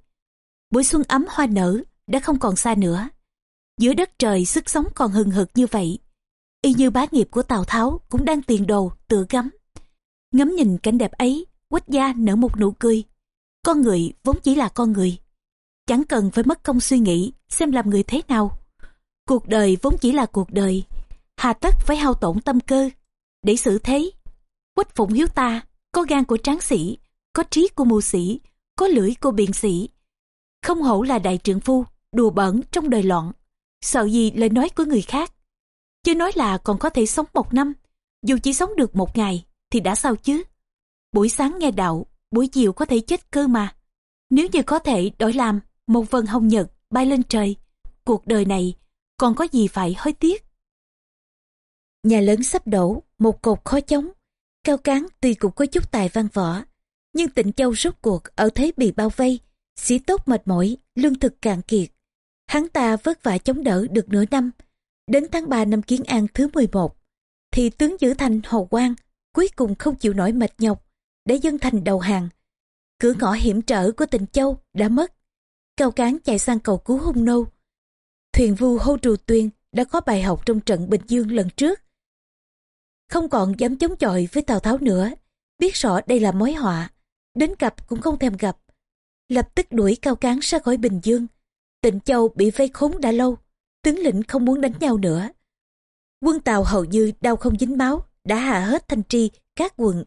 Buổi xuân ấm hoa nở đã không còn xa nữa. Giữa đất trời sức sống còn hừng hực như vậy. Y như bá nghiệp của Tào Tháo cũng đang tiền đồ tựa gắm. Ngắm nhìn cảnh đẹp ấy, quách gia nở một nụ cười. Con người vốn chỉ là con người. Chẳng cần phải mất công suy nghĩ xem làm người thế nào. Cuộc đời vốn chỉ là cuộc đời. Hà tất phải hao tổn tâm cơ để xử thế. Quách phụng hiếu ta, có gan của tráng sĩ, có trí của mù sĩ, có lưỡi của biện sĩ. Không hổ là đại trượng phu, đùa bẩn trong đời loạn. Sợ gì lời nói của người khác. Chứ nói là còn có thể sống một năm, dù chỉ sống được một ngày thì đã sao chứ. Buổi sáng nghe đạo, buổi chiều có thể chết cơ mà. Nếu như có thể đổi làm một vần hồng nhật bay lên trời, cuộc đời này còn có gì phải hối tiếc. Nhà lớn sắp đổ, một cột khó chống. Cao Cán tuy cũng có chút tài văn võ, nhưng tịnh châu rốt cuộc ở thế bị bao vây, sĩ tốt mệt mỏi, lương thực cạn kiệt. Hắn ta vất vả chống đỡ được nửa năm, đến tháng 3 năm Kiến An thứ 11, thì tướng giữ thành Hồ Quang cuối cùng không chịu nổi mệt nhọc, để dân thành đầu hàng. Cửa ngõ hiểm trở của tịnh châu đã mất. Cao Cán chạy sang cầu cứu hung nô. Thuyền vu hô trù tuyên đã có bài học trong trận Bình Dương lần trước không còn dám chống chọi với Tào Tháo nữa, biết rõ đây là mối họa, đến gặp cũng không thèm gặp. Lập tức đuổi cao cán ra khỏi Bình Dương. Tịnh Châu bị vây khốn đã lâu, tướng lĩnh không muốn đánh nhau nữa. Quân Tàu hầu như đau không dính máu, đã hạ hết thanh tri, các quận.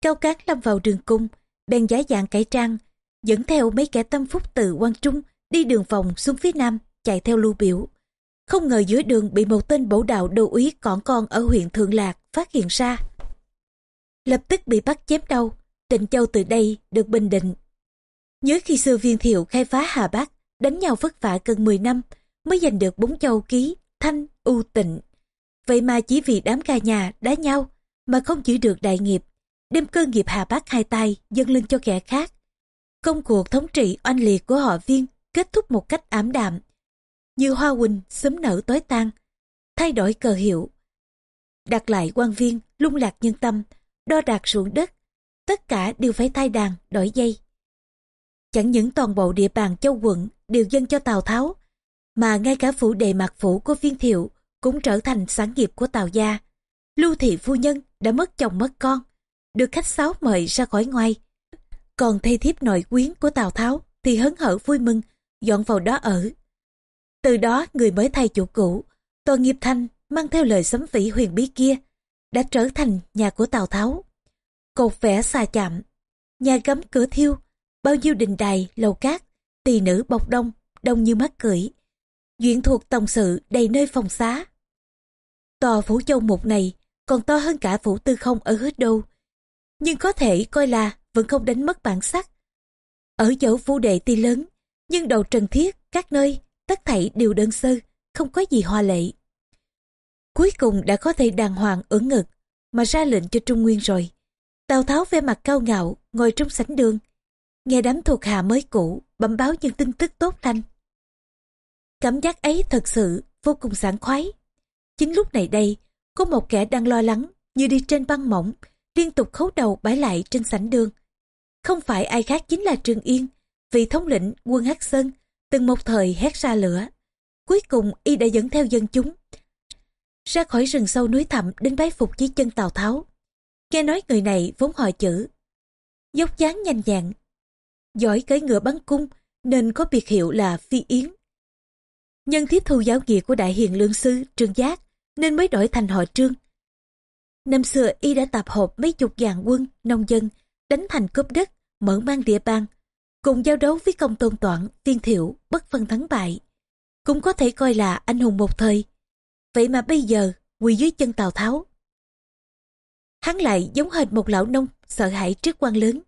Cao cán lâm vào đường cung, bèn giả dạng cải trang, dẫn theo mấy kẻ tâm phúc từ quan Trung đi đường vòng xuống phía nam, chạy theo lưu biểu. Không ngờ dưới đường bị một tên bổ đạo đô úy còn con ở huyện Thượng Lạc phát hiện ra. Lập tức bị bắt chém đau, Tịnh Châu từ đây được bình định. Nhớ khi xưa viên thiệu khai phá Hà Bắc, đánh nhau vất vả gần 10 năm mới giành được bốn châu ký, thanh, u tịnh. Vậy mà chỉ vì đám ca nhà đá nhau mà không giữ được đại nghiệp, đem cơ nghiệp Hà Bắc hai tay dâng lên cho kẻ khác. Công cuộc thống trị oanh liệt của họ viên kết thúc một cách ảm đạm, như hoa huỳnh sớm nở tối tan, thay đổi cờ hiệu, đặt lại quan viên, lung lạc nhân tâm, đo đạc ruộng đất, tất cả đều phải thay đàn, đổi dây. Chẳng những toàn bộ địa bàn châu quận đều dâng cho Tào Tháo, mà ngay cả phủ đề mạc phủ của viên thiệu cũng trở thành sản nghiệp của Tào gia. Lưu thị phu nhân đã mất chồng mất con, được khách sáo mời ra khỏi ngoài. Còn thê thiếp nội quyến của Tào Tháo thì hớn hở vui mừng, dọn vào đó ở. Từ đó người mới thay chủ cũ, Tô nghiệp thanh mang theo lời sấm vĩ huyền bí kia, đã trở thành nhà của Tào Tháo. Cột vẽ xà chạm, nhà gấm cửa thiêu, bao nhiêu đình đài, lầu cát, tỳ nữ bọc đông, đông như mắt cưỡi. Duyện thuộc tổng sự đầy nơi phòng xá. Tòa phủ châu một này còn to hơn cả phủ tư không ở hết đâu. Nhưng có thể coi là vẫn không đánh mất bản sắc. Ở chỗ phủ đệ tuy lớn, nhưng đầu trần thiết, các nơi, tất thảy đều đơn sơ, không có gì hoa lệ. Cuối cùng đã có thể đàng hoàng ở ngực, mà ra lệnh cho Trung Nguyên rồi. Tào Tháo vẻ mặt cao ngạo, ngồi trong sảnh đường, nghe đám thuộc hạ mới cũ, bẩm báo những tin tức tốt lành. Cảm giác ấy thật sự vô cùng sảng khoái. Chính lúc này đây, có một kẻ đang lo lắng như đi trên băng mỏng, liên tục khấu đầu bãi lại trên sảnh đường. Không phải ai khác chính là Trương Yên, vị thống lĩnh quân Hắc Sơn, từng một thời hét ra lửa. Cuối cùng y đã dẫn theo dân chúng, ra khỏi rừng sâu núi thẳm đến bái phục dưới chân Tào Tháo. Nghe nói người này vốn họ chữ, dốc dáng nhanh nhẹn, giỏi cưỡi ngựa bắn cung nên có biệt hiệu là Phi Yến. Nhân tiếp thu giáo nghĩa của đại hiền lương sư Trương Giác nên mới đổi thành họ Trương. Năm xưa y đã tập hợp mấy chục ngàn quân, nông dân, đánh thành cướp đất, mở mang địa bàn, cùng giao đấu với công tôn toản, tiên thiệu, bất phân thắng bại. Cũng có thể coi là anh hùng một thời. Vậy mà bây giờ, quỳ dưới chân Tào Tháo. Hắn lại giống hệt một lão nông, sợ hãi trước quan lớn.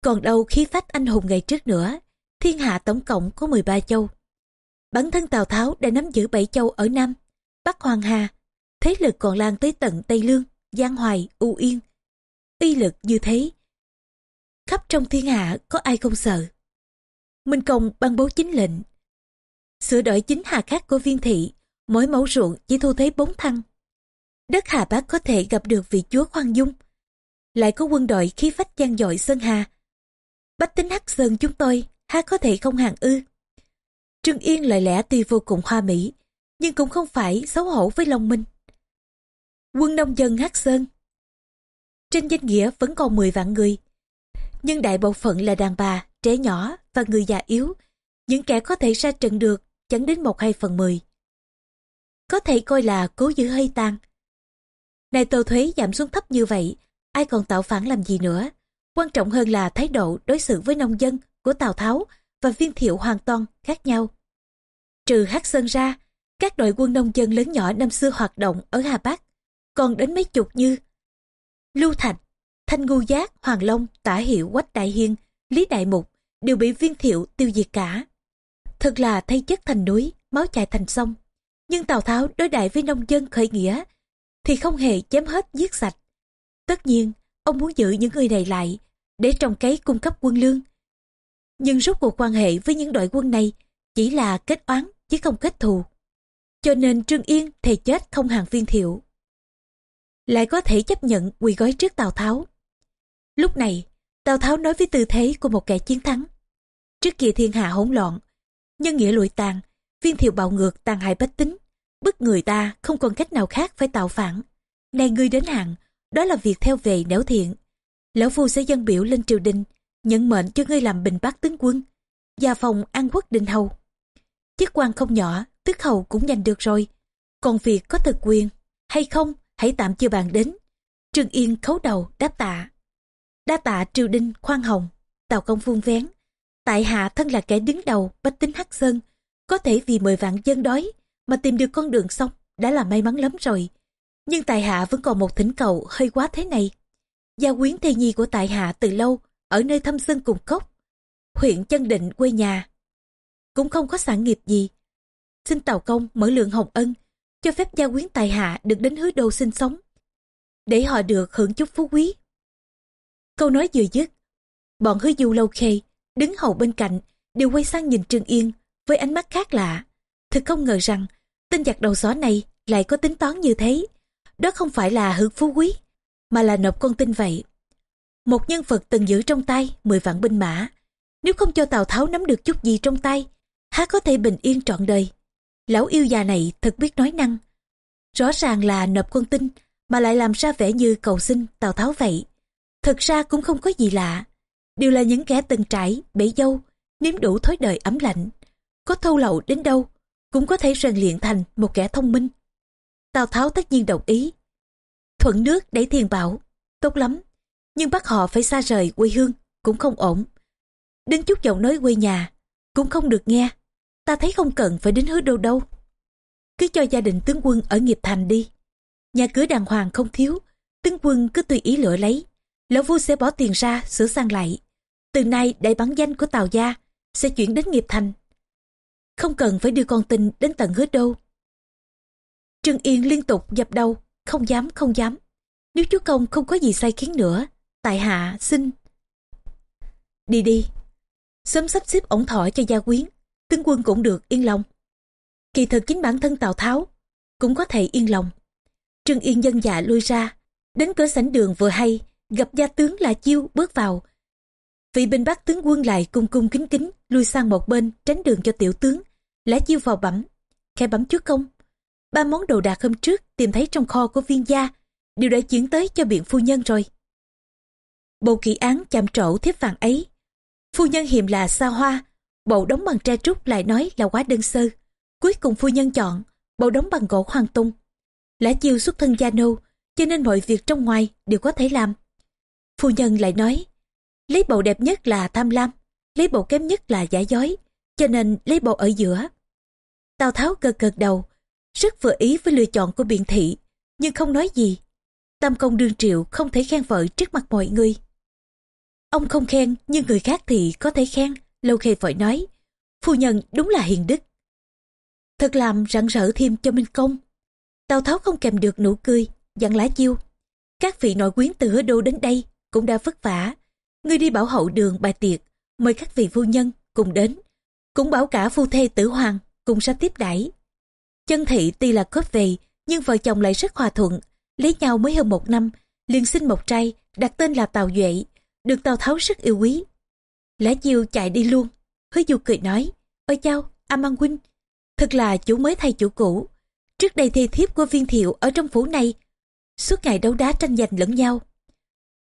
Còn đâu khí phách anh hùng ngày trước nữa, thiên hạ tổng cộng có 13 châu. Bản thân Tào Tháo đã nắm giữ bảy châu ở Nam, Bắc Hoàng Hà, thế lực còn lan tới tận Tây Lương, Giang Hoài, U Yên. Uy lực như thế, khắp trong thiên hạ có ai không sợ. Minh Công ban bố chính lệnh, sửa đổi chính hà khắc của viên thị, mỗi mẫu ruộng chỉ thu thế bốn thăng. Đất Hà Bắc có thể gặp được vị chúa khoan dung, lại có quân đội khí phách gian dội Sơn Hà. Bách tính Hắc Sơn chúng tôi, há có thể không hàng ư. Trương Yên lời lẽ tuy vô cùng hoa mỹ, nhưng cũng không phải xấu hổ với Long Minh. Quân nông dân Hắc Sơn Trên danh nghĩa vẫn còn 10 vạn người, nhưng đại bộ phận là đàn bà, trẻ nhỏ và người già yếu. Những kẻ có thể ra trận được chẳng đến một hai phần mười. Có thể coi là cố giữ hơi tan. Này tàu thuế giảm xuống thấp như vậy, ai còn tạo phản làm gì nữa. Quan trọng hơn là thái độ đối xử với nông dân của Tào Tháo và viên thiệu hoàn toàn khác nhau. Trừ Hát Sơn ra, các đội quân nông dân lớn nhỏ năm xưa hoạt động ở Hà Bắc, còn đến mấy chục như Lưu Thạch, Thanh Ngu Giác, Hoàng Long, Tả Hiệu, Quách Đại Hiên, Lý Đại Mục đều bị viên thiệu tiêu diệt cả. Thật là thay chất thành núi, máu chảy thành sông. Nhưng Tào Tháo đối đại với nông dân khởi nghĩa thì không hề chém hết giết sạch. Tất nhiên, ông muốn giữ những người này lại để trồng cấy cung cấp quân lương. Nhưng rốt cuộc quan hệ với những đội quân này chỉ là kết oán chứ không kết thù. Cho nên Trương Yên thề chết không hàng viên thiệu. Lại có thể chấp nhận quỳ gói trước Tào Tháo. Lúc này, Tào Tháo nói với tư thế của một kẻ chiến thắng. Trước kia thiên hạ hỗn loạn, nhân nghĩa lụi tàn, viên thiệu bạo ngược tàn hại bách tính, bức người ta không còn cách nào khác phải tạo phản. Này ngươi đến hạng đó là việc theo về nẻo thiện. Lão Phu sẽ dân biểu lên triều đình, nhận mệnh cho ngươi làm bình bát tướng quân, gia phòng an quốc đình hầu. Chức quan không nhỏ, tức hầu cũng giành được rồi. Còn việc có thực quyền hay không, hãy tạm chưa bàn đến. Trương Yên khấu đầu đáp tạ. Đa tạ triều đình khoan hồng, tàu công phun vén. Tại hạ thân là kẻ đứng đầu bách tính Hắc Sơn, có thể vì mười vạn dân đói mà tìm được con đường sống đã là may mắn lắm rồi. Nhưng tại hạ vẫn còn một thỉnh cầu hơi quá thế này. Gia quyến thê nhi của tại hạ từ lâu ở nơi thâm sơn cùng cốc, huyện chân định quê nhà. Cũng không có sản nghiệp gì. Xin tàu công mở lượng hồng ân, cho phép gia quyến tại hạ được đến hứa đô sinh sống. Để họ được hưởng chút phú quý. Câu nói vừa dứt, bọn hứa du lâu khê, đứng hầu bên cạnh, đều quay sang nhìn Trương Yên với ánh mắt khác lạ. thật không ngờ rằng, tên giặc đầu xó này lại có tính toán như thế. Đó không phải là hưởng phú quý, mà là nộp con tin vậy. Một nhân vật từng giữ trong tay 10 vạn binh mã. Nếu không cho Tào Tháo nắm được chút gì trong tay, há có thể bình yên trọn đời. Lão yêu già này thật biết nói năng. Rõ ràng là nộp con tin, mà lại làm ra vẻ như cầu xin Tào Tháo vậy. Thực ra cũng không có gì lạ. Đều là những kẻ từng trải, bể dâu, nếm đủ thói đời ấm lạnh. Có thâu lậu đến đâu, cũng có thể rèn luyện thành một kẻ thông minh. Tào Tháo tất nhiên đồng ý. Thuận nước để thiền bảo, tốt lắm. Nhưng bắt họ phải xa rời quê hương, cũng không ổn. Đến chút giọng nói quê nhà, cũng không được nghe. Ta thấy không cần phải đến hứa đâu đâu. Cứ cho gia đình tướng quân ở nghiệp thành đi. Nhà cửa đàng hoàng không thiếu, tướng quân cứ tùy ý lựa lấy. Lão vua sẽ bỏ tiền ra sửa sang lại. Từ nay đại bản danh của Tào Gia sẽ chuyển đến nghiệp thành. Không cần phải đưa con tin đến tận hứa đâu. Trương Yên liên tục dập đầu, không dám không dám. Nếu chúa công không có gì sai khiến nữa, tại hạ xin đi đi sớm sắp xếp ổn thỏa cho gia quyến tướng quân cũng được yên lòng kỳ thực chính bản thân tào tháo cũng có thể yên lòng trương yên dân dạ lui ra đến cửa sảnh đường vừa hay gặp gia tướng là chiêu bước vào. Vị binh bắt tướng quân lại cung cung kính kính, lui sang một bên, tránh đường cho tiểu tướng. Lã chiêu vào bẩm, khẽ bấm chúa công, ba món đồ đạc hôm trước tìm thấy trong kho của viên gia, đều đã chuyển tới cho biện phu nhân rồi. Bầu kỹ án chạm trổ thiếp vàng ấy. Phu nhân hiềm là xa hoa, bầu đóng bằng tre trúc lại nói là quá đơn sơ. Cuối cùng phu nhân chọn, bầu đóng bằng gỗ hoàng tung lã chiêu xuất thân gia nô, cho nên mọi việc trong ngoài đều có thể làm phu nhân lại nói lấy bầu đẹp nhất là tham lam lấy bầu kém nhất là giả dối, cho nên lấy bầu ở giữa. Tào tháo gật gật đầu, rất vừa ý với lựa chọn của biện thị, nhưng không nói gì. Tam công đương triệu không thể khen vợ trước mặt mọi người. Ông không khen, nhưng người khác thì có thể khen, lâu khê vội nói, phu nhân đúng là hiền đức. Thật làm rạng rỡ thêm cho minh công. Tào tháo không kèm được nụ cười, dặn lá chiêu, các vị nội quyến từ hứa đô đến đây cũng đã vất vả. Ngươi đi bảo hậu đường bài tiệc mời các vị phu nhân cùng đến, cũng bảo cả phu thê tử hoàng cùng sắp tiếp đãi. Chân thị tuy là cướp về, nhưng vợ chồng lại rất hòa thuận, lấy nhau mới hơn một năm, liền sinh một trai đặt tên là tào duệ, được tào tháo rất yêu quý. Lã chiêu chạy đi luôn, hứa du cười nói, ôi chao, a mang huynh, thật là chủ mới thay chủ cũ. Trước đây thê thiếp của viên thiệu ở trong phủ này, suốt ngày đấu đá tranh giành lẫn nhau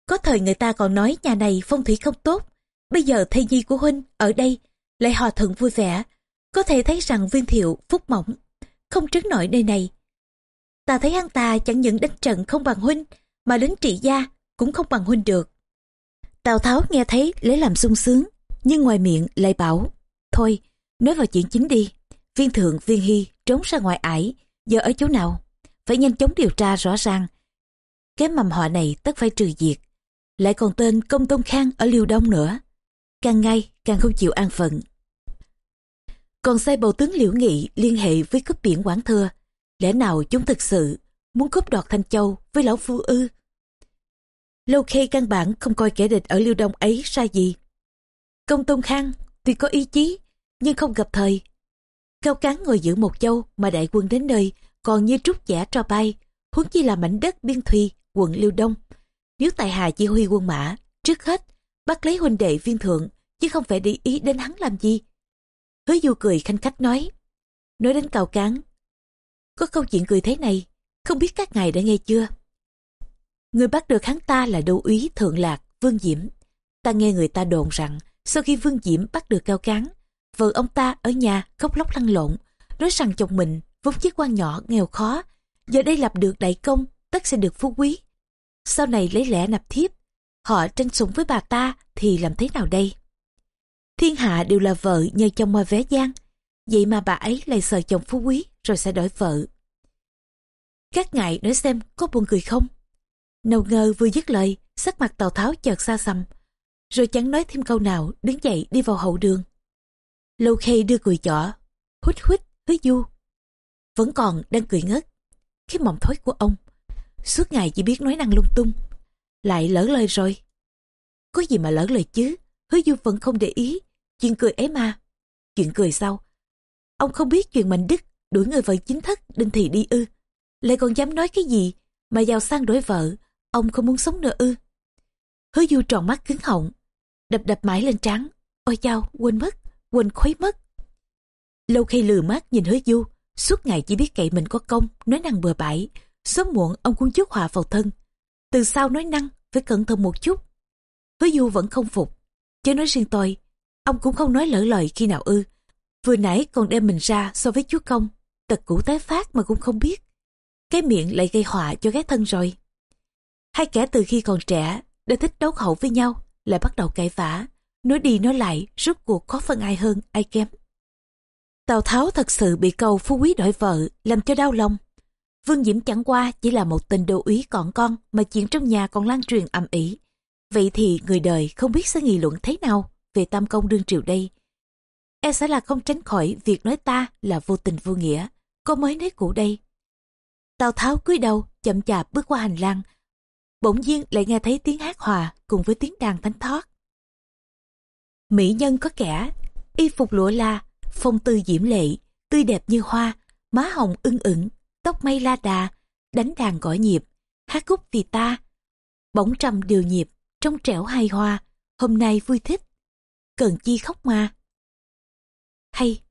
có thời người ta còn nói nhà này phong thủy không tốt. Bây giờ thầy nhi của huynh ở đây lại hòa thuận vui vẻ. Có thể thấy rằng viên thiệu, phúc mỏng, không trứng nổi nơi này. Ta thấy hắn ta chẳng những đánh trận không bằng huynh, mà đến trị gia cũng không bằng huynh được. Tào tháo nghe thấy lấy làm sung sướng, nhưng ngoài miệng lại bảo, thôi, nói vào chuyện chính đi. Viên thượng, viên hy trốn ra ngoài ải, giờ ở chỗ nào? Phải nhanh chóng điều tra rõ ràng. Cái mầm họa này tất phải trừ diệt lại còn tên công tôn khang ở liêu đông nữa. Càng ngay, càng không chịu an phận. Còn sai bầu tướng liễu nghị liên hệ với cướp biển quảng thừa lẽ nào chúng thực sự muốn cướp đoạt thanh châu với lão phu ư? Lâu khê căn bản không coi kẻ địch ở liêu đông ấy ra gì. Công tôn khang tuy có ý chí, nhưng không gặp thời. Cao cán ngồi giữ một châu mà đại quân đến nơi còn như trút giả cho bay, huống chi là mảnh đất biên thùy, quận liêu đông nếu tài hà chỉ huy quân mã, trước hết, bắt lấy huynh đệ viên thượng, chứ không phải để ý đến hắn làm gì. Hứa du cười khanh khách nói nói đến cao cán, có câu chuyện cười thế này, không biết các ngài đã nghe chưa? Người bắt được hắn ta là đô úy thượng lạc vương diễm. Ta nghe người ta đồn rằng, sau khi vương diễm bắt được cao cán, vợ ông ta ở nhà khóc lóc lăn lộn, nói rằng chồng mình vốn chiếc quan nhỏ nghèo khó, giờ đây lập được đại công, tất sẽ được phú quý sau này lấy lẽ nạp thiếp, họ tranh sủng với bà ta thì làm thế nào đây? Thiên hạ đều là vợ nhờ chồng mà vé gian, vậy mà bà ấy lại sợ chồng phú quý rồi sẽ đổi vợ. Các ngài nói xem có buồn cười không? Nâu ngơ vừa dứt lời, sắc mặt tào tháo chợt xa xăm, rồi chẳng nói thêm câu nào đứng dậy đi vào hậu đường. Lâu khê đưa cười chỏ hút hút hứa du, vẫn còn đang cười ngất, cái mỏng thối của ông suốt ngày chỉ biết nói năng lung tung. Lại lỡ lời rồi. Có gì mà lỡ lời chứ? Hứa du vẫn không để ý. Chuyện cười ấy mà. Chuyện cười sau. Ông không biết chuyện mạnh đức đuổi người vợ chính thất đinh thị đi ư. Lại còn dám nói cái gì mà giàu sang đổi vợ, ông không muốn sống nữa ư. Hứa du tròn mắt cứng họng, đập đập mãi lên trán. Ôi chao, quên mất, quên khuấy mất. Lâu khi lừa mắt nhìn hứa du, suốt ngày chỉ biết cậy mình có công, nói năng bừa bãi sớm muộn ông cũng chút họa vào thân. Từ sau nói năng phải cẩn thận một chút. Hứa du vẫn không phục. Chứ nói riêng tôi, ông cũng không nói lỡ lời khi nào ư. Vừa nãy còn đem mình ra so với chúa công, tật cũ tái phát mà cũng không biết. Cái miệng lại gây họa cho ghét thân rồi. Hai kẻ từ khi còn trẻ đã thích đấu khẩu với nhau, lại bắt đầu cãi vã. Nói đi nói lại, rốt cuộc có phân ai hơn, ai kém. Tào tháo thật sự bị cầu phú quý đổi vợ làm cho đau lòng vương diễm chẳng qua chỉ là một tình đô úy còn con mà chuyện trong nhà còn lan truyền ầm ĩ. Vậy thì người đời không biết sẽ nghị luận thế nào về tam công đương triều đây? E sẽ là không tránh khỏi việc nói ta là vô tình vô nghĩa có mới nói cũ đây. Tào tháo cúi đầu chậm chạp bước qua hành lang bỗng nhiên lại nghe thấy tiếng hát hòa cùng với tiếng đàn thánh thoát. Mỹ nhân có kẻ, y phục lụa la, phong tư diễm lệ, tươi đẹp như hoa, má hồng ưng ửng, tóc mây la đà, đánh đàn gõ nhịp, hát khúc vì ta. Bỗng trầm điều nhịp, trong trẻo hài hoa, hôm nay vui thích. Cần chi khóc ma. Hay,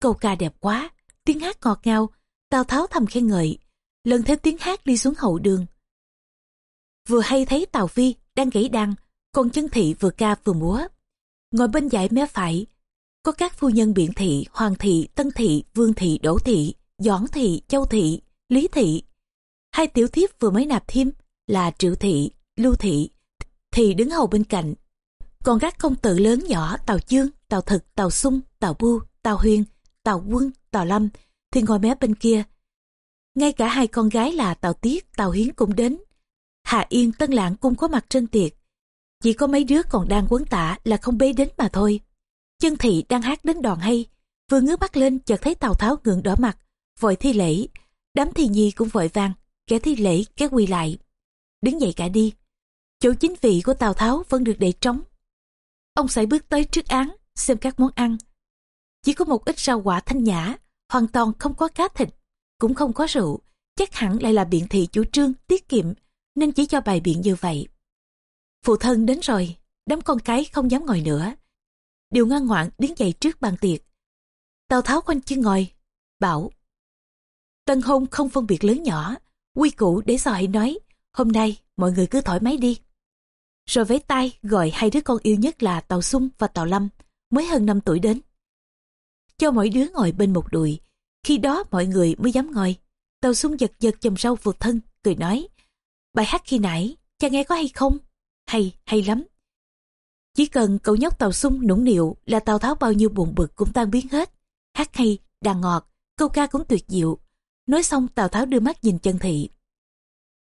câu ca đẹp quá, tiếng hát ngọt ngào, Tào Tháo thầm khen ngợi, lần theo tiếng hát đi xuống hậu đường. Vừa hay thấy Tào Phi đang gãy đàn, còn chân thị vừa ca vừa múa. Ngồi bên dãy mé phải, có các phu nhân biện thị, hoàng thị, tân thị, vương thị, đỗ thị, doãn thị, châu thị, lý thị. Hai tiểu thiếp vừa mới nạp thêm là triệu thị, lưu thị, thì đứng hầu bên cạnh. Còn các công tử lớn nhỏ Tào Chương, Tào Thực, Tào Sung, Tào Bu, Tào Huyền, Tào Quân, Tào Lâm thì ngồi mé bên kia. Ngay cả hai con gái là Tào Tiết, Tào Hiến cũng đến. Hà Yên, Tân Lãng cũng có mặt trên tiệc. Chỉ có mấy đứa còn đang quấn tả là không bế đến mà thôi. Chân thị đang hát đến đoạn hay, vừa ngước mắt lên chợt thấy Tào Tháo ngượng đỏ mặt, vội thi lễ. Đám thi nhi cũng vội vàng, kẻ thi lễ, kẻ quỳ lại. Đứng dậy cả đi. Chỗ chính vị của Tào Tháo vẫn được để trống. Ông sải bước tới trước án, xem các món ăn. Chỉ có một ít rau quả thanh nhã, hoàn toàn không có cá thịt, cũng không có rượu. Chắc hẳn lại là biện thị chủ trương tiết kiệm, nên chỉ cho bài biện như vậy. Phụ thân đến rồi, đám con cái không dám ngồi nữa. đều ngoan ngoãn đứng dậy trước bàn tiệc. Tào Tháo quanh chân ngồi, bảo. Tân hôn không phân biệt lớn nhỏ, quy củ để sao hãy nói, hôm nay mọi người cứ thoải mái đi. Rồi với tay gọi hai đứa con yêu nhất là tàu Sung và tàu Lâm, mới hơn 5 tuổi đến. Cho mỗi đứa ngồi bên một đùi, khi đó mọi người mới dám ngồi. tàu Sung giật giật chầm rau vượt thân, cười nói, bài hát khi nãy, cha nghe có hay không? Hay, hay lắm. Chỉ cần cậu nhóc Tàu Sung nũng nịu là tàu Tháo bao nhiêu buồn bực cũng tan biến hết. Hát hay, đàn ngọt, câu ca cũng tuyệt diệu. Nói xong Tào Tháo đưa mắt nhìn chân thị.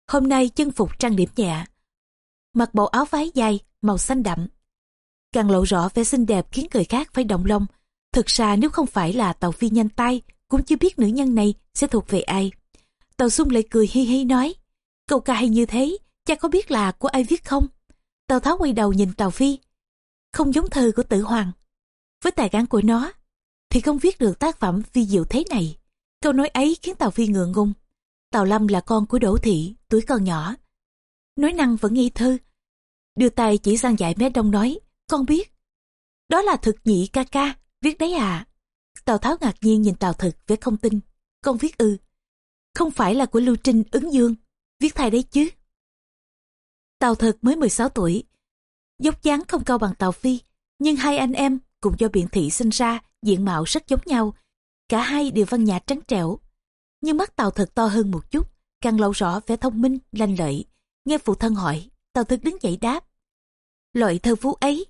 Hôm nay chân phục trang điểm nhẹ. Mặc bộ áo váy dài, màu xanh đậm. Càng lộ rõ vẻ xinh đẹp khiến người khác phải động lòng. Thực ra nếu không phải là Tàu Phi nhanh tay, cũng chưa biết nữ nhân này sẽ thuộc về ai. Tàu Sung lại cười hi hi nói, câu ca hay như thế, cha có biết là của ai viết không? Tào Tháo quay đầu nhìn tàu Phi, không giống thơ của tử hoàng. Với tài cán của nó, thì không viết được tác phẩm vi diệu thế này. Câu nói ấy khiến Tào Phi ngượng ngung. Tào Lâm là con của Đỗ Thị, tuổi còn nhỏ. Nói năng vẫn nghi thơ. Đưa tay chỉ sang dạy mé đông nói, con biết. Đó là thực nhị ca ca, viết đấy à. Tào Tháo ngạc nhiên nhìn Tào Thực với không tin. Con viết ư. Không phải là của Lưu Trinh ứng dương, viết thay đấy chứ. Tào Thực mới 16 tuổi, dốc dáng không cao bằng Tào Phi, nhưng hai anh em cùng do biện thị sinh ra diện mạo rất giống nhau, cả hai đều văn nhã trắng trẻo. Nhưng mắt tàu Thực to hơn một chút, càng lộ rõ vẻ thông minh, lanh lợi. Nghe phụ thân hỏi, tàu Thực đứng dậy đáp. Loại thơ phú ấy,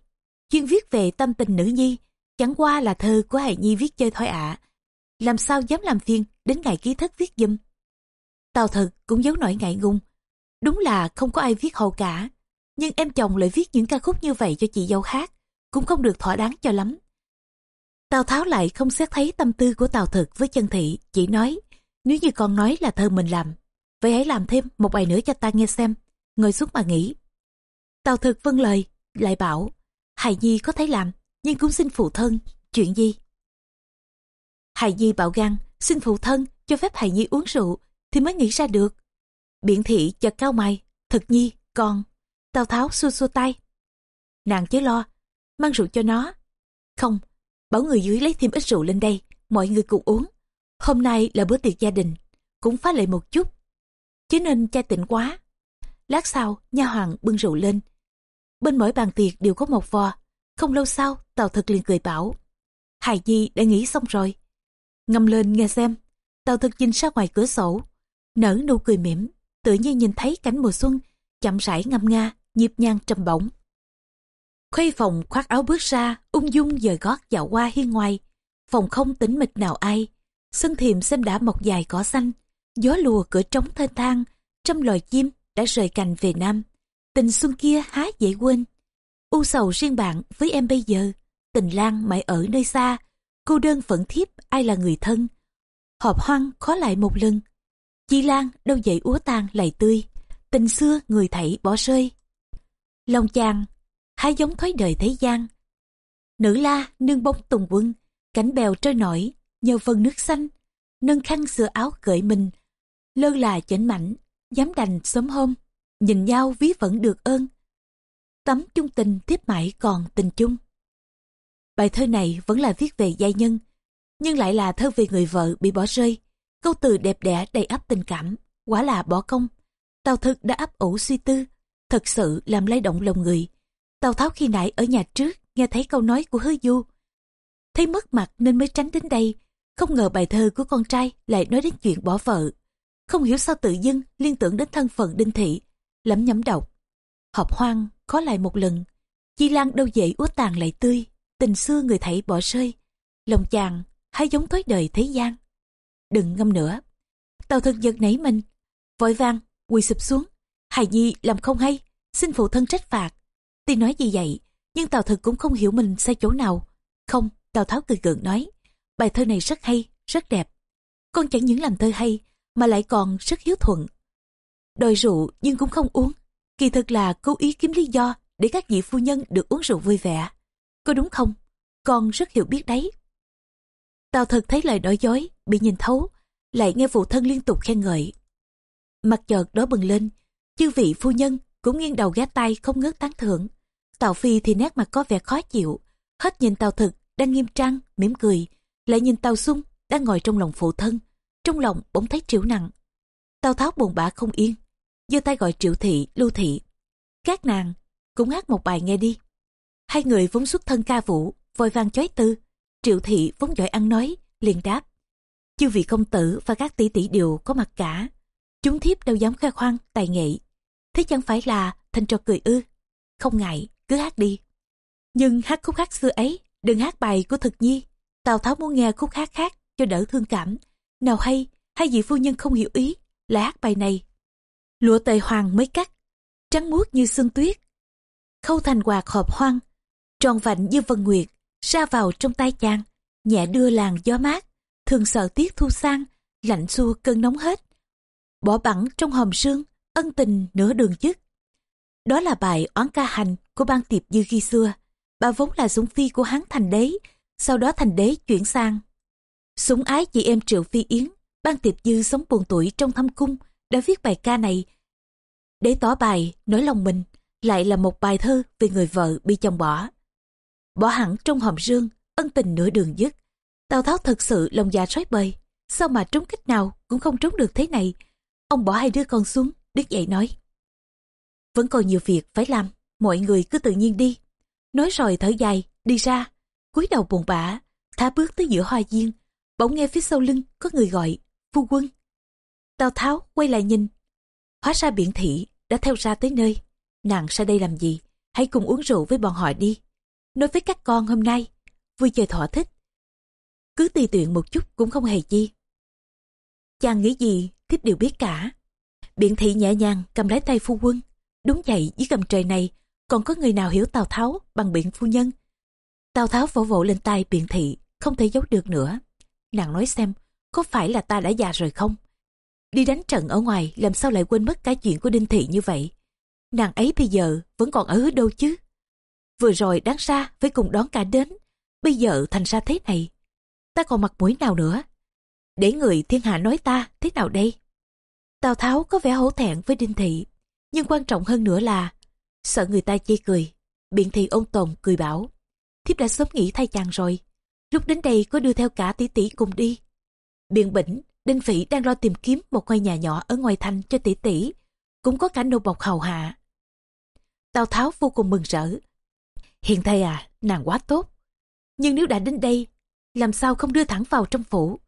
chuyên viết về tâm tình nữ nhi, chẳng qua là thơ của hài nhi viết chơi thôi ạ. Làm sao dám làm phiền đến ngày ký thất viết giùm Tào Thực cũng giấu nổi ngại ngùng. Đúng là không có ai viết hầu cả nhưng em chồng lại viết những ca khúc như vậy cho chị dâu hát cũng không được thỏa đáng cho lắm tào tháo lại không xét thấy tâm tư của tào thực với chân thị chỉ nói nếu như con nói là thơ mình làm vậy hãy làm thêm một bài nữa cho ta nghe xem ngồi xuống mà nghĩ tào thực vâng lời lại bảo hài nhi có thấy làm nhưng cũng xin phụ thân chuyện gì hài nhi bảo gan xin phụ thân cho phép hài nhi uống rượu thì mới nghĩ ra được biện thị chợt cao mày thực nhi con Tào Tháo xua xua tay. Nàng chớ lo, mang rượu cho nó. Không, bảo người dưới lấy thêm ít rượu lên đây, mọi người cùng uống. Hôm nay là bữa tiệc gia đình, cũng phá lệ một chút. Chứ nên cha tịnh quá. Lát sau, nha hoàng bưng rượu lên. Bên mỗi bàn tiệc đều có một vò. Không lâu sau, Tào Thực liền cười bảo. Hài Nhi đã nghĩ xong rồi. Ngâm lên nghe xem. Tào Thực nhìn ra ngoài cửa sổ. Nở nụ cười mỉm, tự nhiên nhìn thấy cảnh mùa xuân, chậm rãi ngâm nga nhịp nhàng trầm bổng. Khuê phòng khoác áo bước ra, ung dung dời gót dạo qua hiên ngoài. Phòng không tĩnh mịch nào ai. Sân thiềm xem đã mọc dài cỏ xanh. Gió lùa cửa trống thênh thang. Trăm loài chim đã rời cành về Nam. Tình xuân kia há dễ quên. U sầu riêng bạn với em bây giờ. Tình lang mãi ở nơi xa. Cô đơn phận thiếp ai là người thân. Họp hoang khó lại một lần. Chi lan đâu dậy úa tan lại tươi. tình xưa người thảy bỏ rơi. Lòng chàng, hai giống thói đời thế gian. Nữ la nương bóng tùng quân, cánh bèo trôi nổi, nhờ phần nước xanh, nâng khăn sửa áo cởi mình, lơ là chảnh mảnh, dám đành sớm hôm, nhìn nhau ví vẫn được ơn. Tấm chung tình tiếp mãi còn tình chung. Bài thơ này vẫn là viết về giai nhân, nhưng lại là thơ về người vợ bị bỏ rơi. Câu từ đẹp đẽ đầy ắp tình cảm, quả là bỏ công. Tào thực đã ấp ủ suy tư, thật sự làm lay động lòng người. Tào Tháo khi nãy ở nhà trước nghe thấy câu nói của hứa du. Thấy mất mặt nên mới tránh đến đây, không ngờ bài thơ của con trai lại nói đến chuyện bỏ vợ. Không hiểu sao tự dưng liên tưởng đến thân phận đinh thị, lẩm nhẩm đọc. Họp hoang, có lại một lần, Chi Lan đâu dậy úa tàn lại tươi, tình xưa người thảy bỏ rơi. Lòng chàng, hay giống thói đời thế gian. Đừng ngâm nữa. Tàu thực giật nảy mình, vội vang, quỳ sụp xuống. Hài Nhi làm không hay, xin phụ thân trách phạt. Tuy nói gì vậy, nhưng Tào Thực cũng không hiểu mình sai chỗ nào. Không, Tào Tháo cười gượng nói, bài thơ này rất hay, rất đẹp. Con chẳng những làm thơ hay, mà lại còn rất hiếu thuận. Đòi rượu nhưng cũng không uống, kỳ thực là cố ý kiếm lý do để các vị phu nhân được uống rượu vui vẻ. Có đúng không? Con rất hiểu biết đấy. Tào thực thấy lời nói dối, bị nhìn thấu, lại nghe phụ thân liên tục khen ngợi. Mặt chợt đó bừng lên, chư vị phu nhân cũng nghiêng đầu ghé tay không ngớt tán thưởng. Tào Phi thì nét mặt có vẻ khó chịu, hết nhìn Tào thực đang nghiêm trang, mỉm cười, lại nhìn Tào Xung đang ngồi trong lòng phụ thân, trong lòng bỗng thấy triệu nặng. Tào Tháo buồn bã không yên, giơ tay gọi triệu thị, lưu thị. Các nàng cũng hát một bài nghe đi. Hai người vốn xuất thân ca vũ, vội vàng chói tư. Triệu thị vốn giỏi ăn nói, liền đáp. Chư vị công tử và các tỷ tỷ đều có mặt cả. Chúng thiếp đâu dám khoe khoang, tài nghệ. Thế chẳng phải là thành trò cười ư. Không ngại, cứ hát đi. Nhưng hát khúc hát xưa ấy, đừng hát bài của thực nhi. Tào Tháo muốn nghe khúc hát khác cho đỡ thương cảm. Nào hay, hai vị phu nhân không hiểu ý, là hát bài này. Lụa tề hoàng mới cắt, trắng muốt như sương tuyết. Khâu thành quạt hộp hoang, tròn vạnh như vân nguyệt, ra vào trong tay chàng, nhẹ đưa làn gió mát, thường sợ tiết thu sang, lạnh xua cơn nóng hết. Bỏ bẵng trong hòm sương, ân tình nửa đường dứt. Đó là bài oán ca hành của ban tiệp dư khi xưa. Bà vốn là súng phi của hán thành đế, sau đó thành đế chuyển sang. Súng ái chị em Triệu Phi Yến, ban tiệp dư sống buồn tuổi trong thâm cung, đã viết bài ca này để tỏ bài, nói lòng mình, lại là một bài thơ về người vợ bị chồng bỏ. Bỏ hẳn trong hòm rương, ân tình nửa đường dứt. Tào Tháo thật sự lòng dạ sói bời, sao mà trúng cách nào cũng không trúng được thế này. Ông bỏ hai đứa con xuống, đứng dậy nói. Vẫn còn nhiều việc phải làm, mọi người cứ tự nhiên đi. Nói rồi thở dài, đi ra, cúi đầu buồn bã, thả bước tới giữa hoa viên. Bỗng nghe phía sau lưng có người gọi, phu quân. Tào Tháo quay lại nhìn. Hóa ra biện thị đã theo ra tới nơi. Nàng ra đây làm gì? Hãy cùng uống rượu với bọn họ đi. Nói với các con hôm nay, vui chơi thỏa thích. Cứ tùy tiện một chút cũng không hề chi. Chàng nghĩ gì, thiếp đều biết cả. Biện thị nhẹ nhàng cầm lấy tay phu quân. Đúng vậy, dưới gầm trời này, còn có người nào hiểu Tào Tháo bằng biện phu nhân. Tào Tháo vỗ vỗ lên tay biện thị, không thể giấu được nữa. Nàng nói xem, có phải là ta đã già rồi không? Đi đánh trận ở ngoài làm sao lại quên mất cái chuyện của Đinh Thị như vậy? Nàng ấy bây giờ vẫn còn ở đâu chứ? Vừa rồi đáng ra phải cùng đón cả đến, bây giờ thành ra thế này. Ta còn mặt mũi nào nữa? Để người thiên hạ nói ta thế nào đây? Tào Tháo có vẻ hổ thẹn với Đinh Thị, nhưng quan trọng hơn nữa là sợ người ta chê cười. Biện thị ôn tồn cười bảo, thiếp đã sớm nghĩ thay chàng rồi. Lúc đến đây có đưa theo cả tỷ tỷ cùng đi. Biện bỉnh Đinh Phỉ đang lo tìm kiếm một ngôi nhà nhỏ ở ngoài thành cho tỷ tỷ, cũng có cả nô bọc hầu hạ. Tào Tháo vô cùng mừng rỡ. Hiện thầy à, nàng quá tốt. Nhưng nếu đã đến đây, làm sao không đưa thẳng vào trong phủ?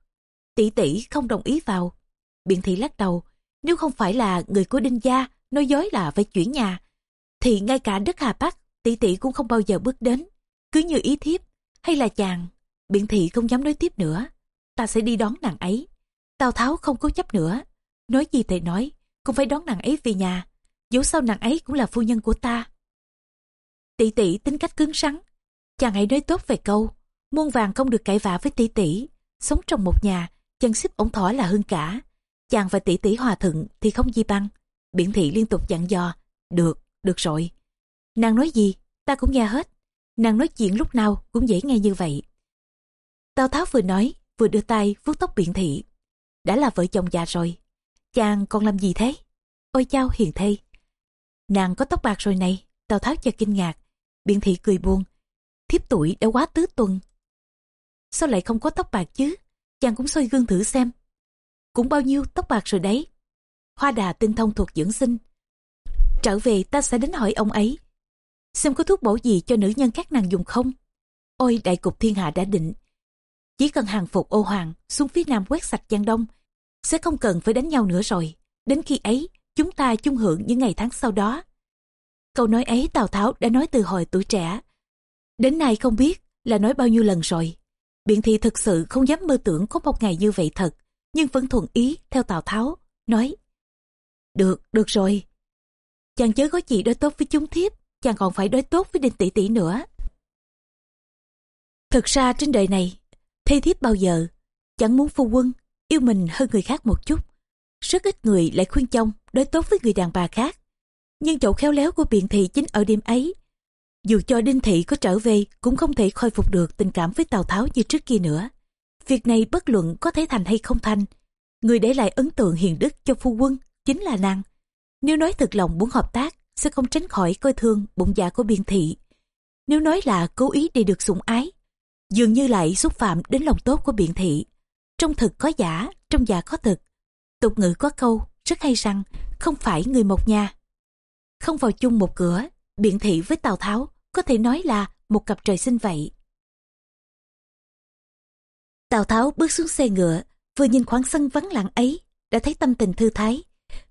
Tỷ tỷ không đồng ý vào. Biện thị lắc đầu, nếu không phải là người của Đinh Gia nói dối là phải chuyển nhà, thì ngay cả đất Hà Bắc, tỷ tỷ cũng không bao giờ bước đến. Cứ như ý thiếp, hay là chàng, biện thị không dám nói tiếp nữa. Ta sẽ đi đón nàng ấy. Tào Tháo không cố chấp nữa. Nói gì thì nói, cũng phải đón nàng ấy về nhà. Dẫu sao nàng ấy cũng là phu nhân của ta. Tỷ tỷ tính cách cứng rắn. Chàng hãy nói tốt về câu. Muôn vàng không được cãi vã với tỷ tỷ. Sống trong một nhà, chân xếp ổn thỏa là hơn cả. Chàng và tỷ tỷ hòa thuận thì không gì bằng biện thị liên tục dặn dò. Được, được rồi. Nàng nói gì, ta cũng nghe hết. Nàng nói chuyện lúc nào cũng dễ nghe như vậy. Tào Tháo vừa nói, vừa đưa tay vuốt tóc biện thị. Đã là vợ chồng già rồi. Chàng còn làm gì thế? Ôi chao hiền thê. Nàng có tóc bạc rồi này. Tào Tháo chợt kinh ngạc. Biện thị cười buồn. Thiếp tuổi đã quá tứ tuần. Sao lại không có tóc bạc chứ? Chàng cũng soi gương thử xem. Cũng bao nhiêu tóc bạc rồi đấy. Hoa đà tinh thông thuộc dưỡng sinh. Trở về ta sẽ đến hỏi ông ấy. Xem có thuốc bổ gì cho nữ nhân các nàng dùng không? Ôi đại cục thiên hạ đã định. Chỉ cần hàng phục ô hoàng xuống phía nam quét sạch Giang Đông. Sẽ không cần phải đánh nhau nữa rồi. Đến khi ấy, chúng ta chung hưởng những ngày tháng sau đó. Câu nói ấy Tào Tháo đã nói từ hồi tuổi trẻ. Đến nay không biết là nói bao nhiêu lần rồi. Biện thị thực sự không dám mơ tưởng có một ngày như vậy thật, nhưng vẫn thuận ý theo Tào Tháo, nói được, được rồi. Chàng chớ có gì đối tốt với chúng thiếp, chàng còn phải đối tốt với Đinh Tỷ Tỷ nữa. Thực ra trên đời này, thê thiếp bao giờ, chẳng muốn phu quân, yêu mình hơn người khác một chút. Rất ít người lại khuyên chồng đối tốt với người đàn bà khác. Nhưng chỗ khéo léo của biện thị chính ở đêm ấy. Dù cho Đinh Thị có trở về cũng không thể khôi phục được tình cảm với Tào Tháo như trước kia nữa. Việc này bất luận có thể thành hay không thành. Người để lại ấn tượng hiền đức cho phu quân chính là nàng. Nếu nói thực lòng muốn hợp tác sẽ không tránh khỏi coi thương bụng dạ của biên thị. Nếu nói là cố ý để được sủng ái, dường như lại xúc phạm đến lòng tốt của biện thị. Trong thực có giả, trong giả có thực. Tục ngữ có câu rất hay rằng không phải người một nhà. Không vào chung một cửa, biện thị với Tào Tháo có thể nói là một cặp trời sinh vậy. Tào Tháo bước xuống xe ngựa, vừa nhìn khoảng sân vắng lặng ấy, đã thấy tâm tình thư thái.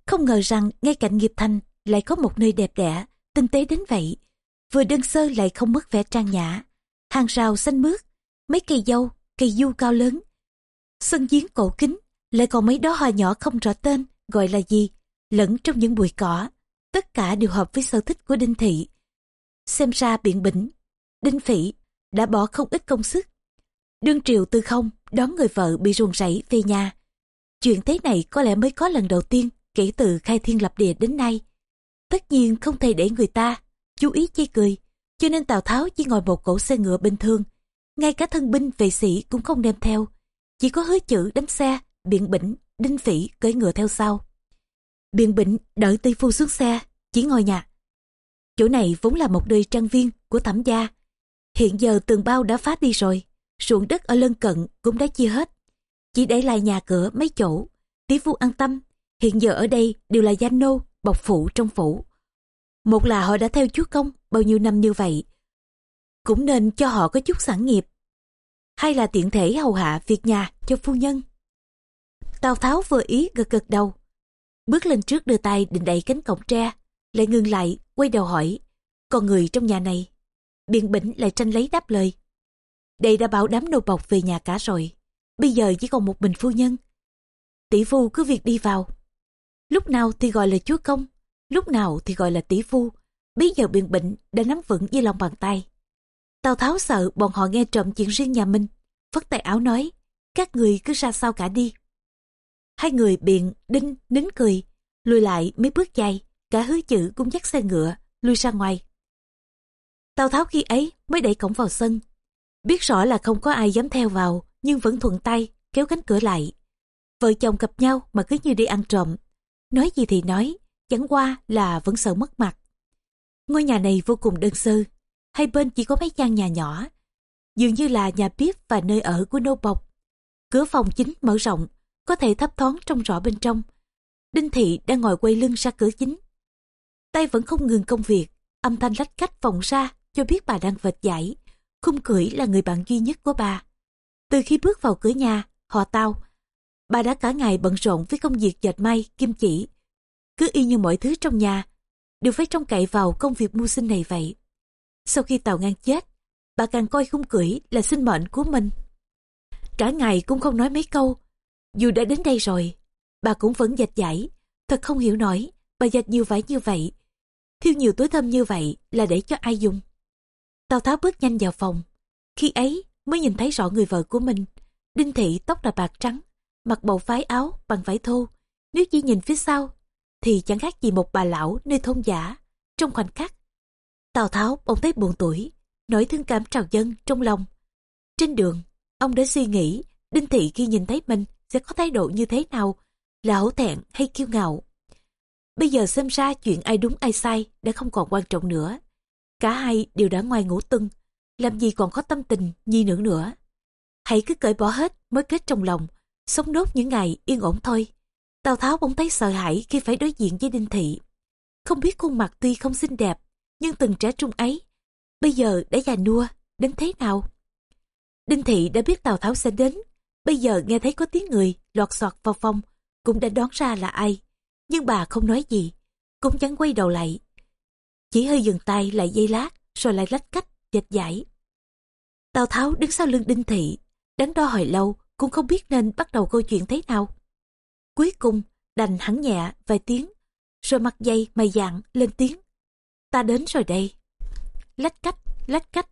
Không ngờ rằng ngay cạnh nghiệp thành lại có một nơi đẹp đẽ, tinh tế đến vậy. Vừa đơn sơ lại không mất vẻ trang nhã. Hàng rào xanh mướt, mấy cây dâu, cây du cao lớn. Sân giếng cổ kính, lại còn mấy đó hoa nhỏ không rõ tên, gọi là gì, lẫn trong những bụi cỏ. Tất cả đều hợp với sở thích của Đinh Thị. Xem ra biện bỉnh, Đinh Phỉ đã bỏ không ít công sức. Đương triều tư không đón người vợ bị ruồng rẫy về nhà. Chuyện thế này có lẽ mới có lần đầu tiên kể từ khai thiên lập địa đến nay. Tất nhiên không thể để người ta chú ý chê cười, cho nên Tào Tháo chỉ ngồi một cỗ xe ngựa bình thường. Ngay cả thân binh vệ sĩ cũng không đem theo. Chỉ có hứa chữ đánh xe, biện bỉnh, đinh phỉ cưỡi ngựa theo sau. Biện bỉnh đợi Tây Phu xuống xe, chỉ ngồi nhà. Chỗ này vốn là một nơi trang viên của thẩm gia. Hiện giờ tường bao đã phá đi rồi, ruộng đất ở lân cận cũng đã chia hết. Chỉ để lại nhà cửa mấy chỗ. Tỷ phu an tâm, hiện giờ ở đây đều là danh nô, bọc phụ trong phủ. Một là họ đã theo chúa công bao nhiêu năm như vậy, cũng nên cho họ có chút sản nghiệp. Hay là tiện thể hầu hạ việc nhà cho phu nhân. Tào Tháo vừa ý gật gật đầu. Bước lên trước đưa tay định đẩy cánh cổng tre, lại ngừng lại, quay đầu hỏi. Còn người trong nhà này? Biện bỉnh lại tranh lấy đáp lời. Đây đã bảo đám nô bọc về nhà cả rồi. Bây giờ chỉ còn một mình phu nhân. Tỷ phu cứ việc đi vào. Lúc nào thì gọi là chúa công, lúc nào thì gọi là tỷ phu. Bây giờ biện bệnh đã nắm vững dưới lòng bàn tay. Tào Tháo sợ bọn họ nghe trộm chuyện riêng nhà mình. Phất tay áo nói, các người cứ ra sao cả đi. Hai người biện, đinh, nín cười, lùi lại mấy bước dài, cả hứa chữ cũng dắt xe ngựa, lui ra ngoài. Tào Tháo khi ấy mới đẩy cổng vào sân. Biết rõ là không có ai dám theo vào, nhưng vẫn thuận tay, kéo cánh cửa lại. Vợ chồng gặp nhau mà cứ như đi ăn trộm. Nói gì thì nói, chẳng qua là vẫn sợ mất mặt. Ngôi nhà này vô cùng đơn sơ, hai bên chỉ có mấy gian nhà nhỏ, dường như là nhà bếp và nơi ở của nô bộc. Cửa phòng chính mở rộng, có thể thấp thoáng trông rõ bên trong. Đinh Thị đang ngồi quay lưng ra cửa chính. Tay vẫn không ngừng công việc, âm thanh lách cách vọng ra cho biết bà đang vệt giải. Khung cưỡi là người bạn duy nhất của bà. Từ khi bước vào cửa nhà, họ tao, bà đã cả ngày bận rộn với công việc dệt may, kim chỉ. Cứ y như mọi thứ trong nhà, đều phải trông cậy vào công việc mưu sinh này vậy. Sau khi tàu ngang chết, bà càng coi khung cưỡi là sinh mệnh của mình. Cả ngày cũng không nói mấy câu. Dù đã đến đây rồi, bà cũng vẫn dệt giải. Thật không hiểu nổi, bà dệt nhiều vải như vậy. Thiêu nhiều túi thơm như vậy là để cho ai dùng. Tào Tháo bước nhanh vào phòng. Khi ấy mới nhìn thấy rõ người vợ của mình. Đinh thị tóc là bạc trắng, mặc bộ phái áo bằng vải thô. Nếu chỉ nhìn phía sau, thì chẳng khác gì một bà lão nơi thôn giả. Trong khoảnh khắc, Tào Tháo bỗng thấy buồn tuổi, nỗi thương cảm trào dâng trong lòng. Trên đường, ông đã suy nghĩ Đinh Thị khi nhìn thấy mình sẽ có thái độ như thế nào, là hổ thẹn hay kiêu ngạo. Bây giờ xem ra chuyện ai đúng ai sai đã không còn quan trọng nữa. Cả hai đều đã ngoài ngủ tưng, làm gì còn có tâm tình nhi nữ nữa. Hãy cứ cởi bỏ hết mới kết trong lòng, sống nốt những ngày yên ổn thôi. Tào Tháo bỗng thấy sợ hãi khi phải đối diện với Đinh Thị. Không biết khuôn mặt tuy không xinh đẹp, nhưng từng trẻ trung ấy, bây giờ đã già nua, đến thế nào? Đinh Thị đã biết Tào Tháo sẽ đến, bây giờ nghe thấy có tiếng người lọt xoạt vào phòng, cũng đã đoán ra là ai. Nhưng bà không nói gì, cũng chẳng quay đầu lại. Chỉ hơi dừng tay lại dây lát, rồi lại lách cách, dệt giải. Tào Tháo đứng sau lưng Đinh Thị, đắn đo hồi lâu cũng không biết nên bắt đầu câu chuyện thế nào. Cuối cùng, đành hắn nhẹ vài tiếng, rồi mặt dây mày dạng lên tiếng. Ta đến rồi đây. Lách cách, lách cách.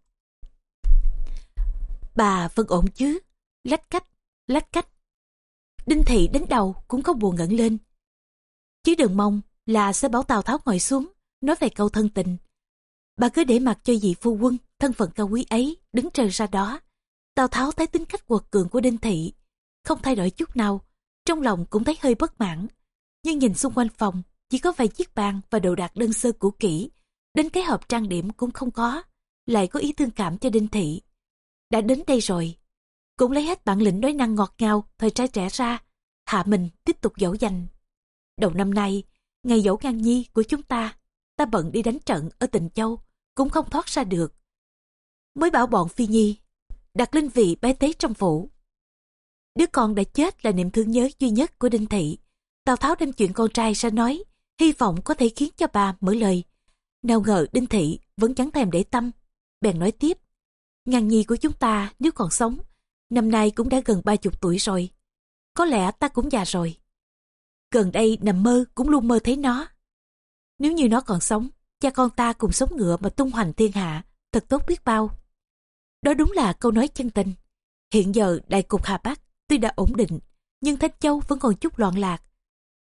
Bà vẫn ổn chứ? Lách cách, lách cách. Đinh Thị đến đầu cũng không buồn ngẩng lên. Chứ đừng mong là sẽ bảo Tào Tháo ngồi xuống, nói về câu thân tình. Bà cứ để mặc cho vị phu quân, thân phận cao quý ấy, đứng trời ra đó. Tào Tháo thấy tính cách quật cường của Đinh Thị, không thay đổi chút nào, trong lòng cũng thấy hơi bất mãn. Nhưng nhìn xung quanh phòng, chỉ có vài chiếc bàn và đồ đạc đơn sơ cũ kỹ, đến cái hộp trang điểm cũng không có, lại có ý thương cảm cho Đinh Thị. Đã đến đây rồi, cũng lấy hết bản lĩnh nói năng ngọt ngào, thời trai trẻ ra, hạ mình tiếp tục dỗ dành. Đầu năm nay, ngày dỗ ngang nhi của chúng ta, ta bận đi đánh trận ở Tịnh Châu, cũng không thoát ra được. Mới bảo bọn Phi Nhi, đặt linh vị bái tế trong phủ. Đứa con đã chết là niềm thương nhớ duy nhất của Đinh Thị. Tào Tháo đem chuyện con trai ra nói, hy vọng có thể khiến cho bà mở lời. Nào ngờ Đinh Thị vẫn chẳng thèm để tâm. Bèn nói tiếp, ngàn nhi của chúng ta nếu còn sống, năm nay cũng đã gần ba chục tuổi rồi. Có lẽ ta cũng già rồi. Gần đây nằm mơ cũng luôn mơ thấy nó. Nếu như nó còn sống, cha con ta cùng sống ngựa mà tung hoành thiên hạ, thật tốt biết bao. Đó đúng là câu nói chân tình. Hiện giờ đại cục Hà Bắc tuy đã ổn định, nhưng Thanh Châu vẫn còn chút loạn lạc.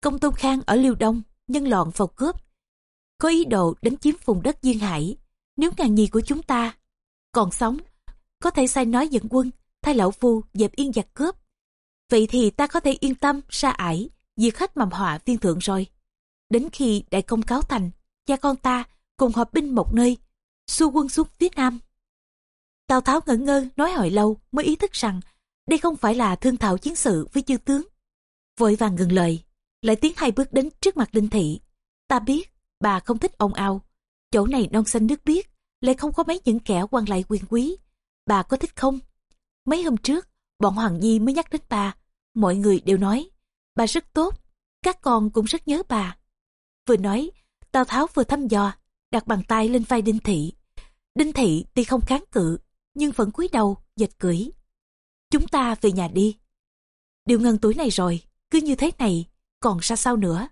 Công Tôn Khang ở Liêu Đông, nhân loạn vào cướp. Có ý đồ đánh chiếm vùng đất duyên hải. Nếu ngàn nhi của chúng ta còn sống, có thể sai nói dẫn quân, thay lão phu dẹp yên giặc cướp. Vậy thì ta có thể yên tâm, sa ải, diệt hết mầm họa viên thượng rồi. Đến khi đại công cáo thành, cha con ta cùng hợp binh một nơi, xua quân xuống phía nam. Tào Tháo ngẩn ngơ nói hồi lâu mới ý thức rằng đây không phải là thương thảo chiến sự với chư tướng. Vội vàng ngừng lời, lại tiến hai bước đến trước mặt Đinh Thị. Ta biết, bà không thích ông ao. Chỗ này non xanh nước biếc, lại không có mấy những kẻ quan lại quyền quý. Bà có thích không? Mấy hôm trước, bọn Hoàng Nhi mới nhắc đến bà. Mọi người đều nói, bà rất tốt, các con cũng rất nhớ bà. Vừa nói, Tào Tháo vừa thăm dò, đặt bàn tay lên vai Đinh Thị. Đinh Thị tuy không kháng cự, nhưng vẫn cúi đầu, dệt cưỡi. Chúng ta về nhà đi. Điều ngân tuổi này rồi, cứ như thế này, còn ra sao nữa.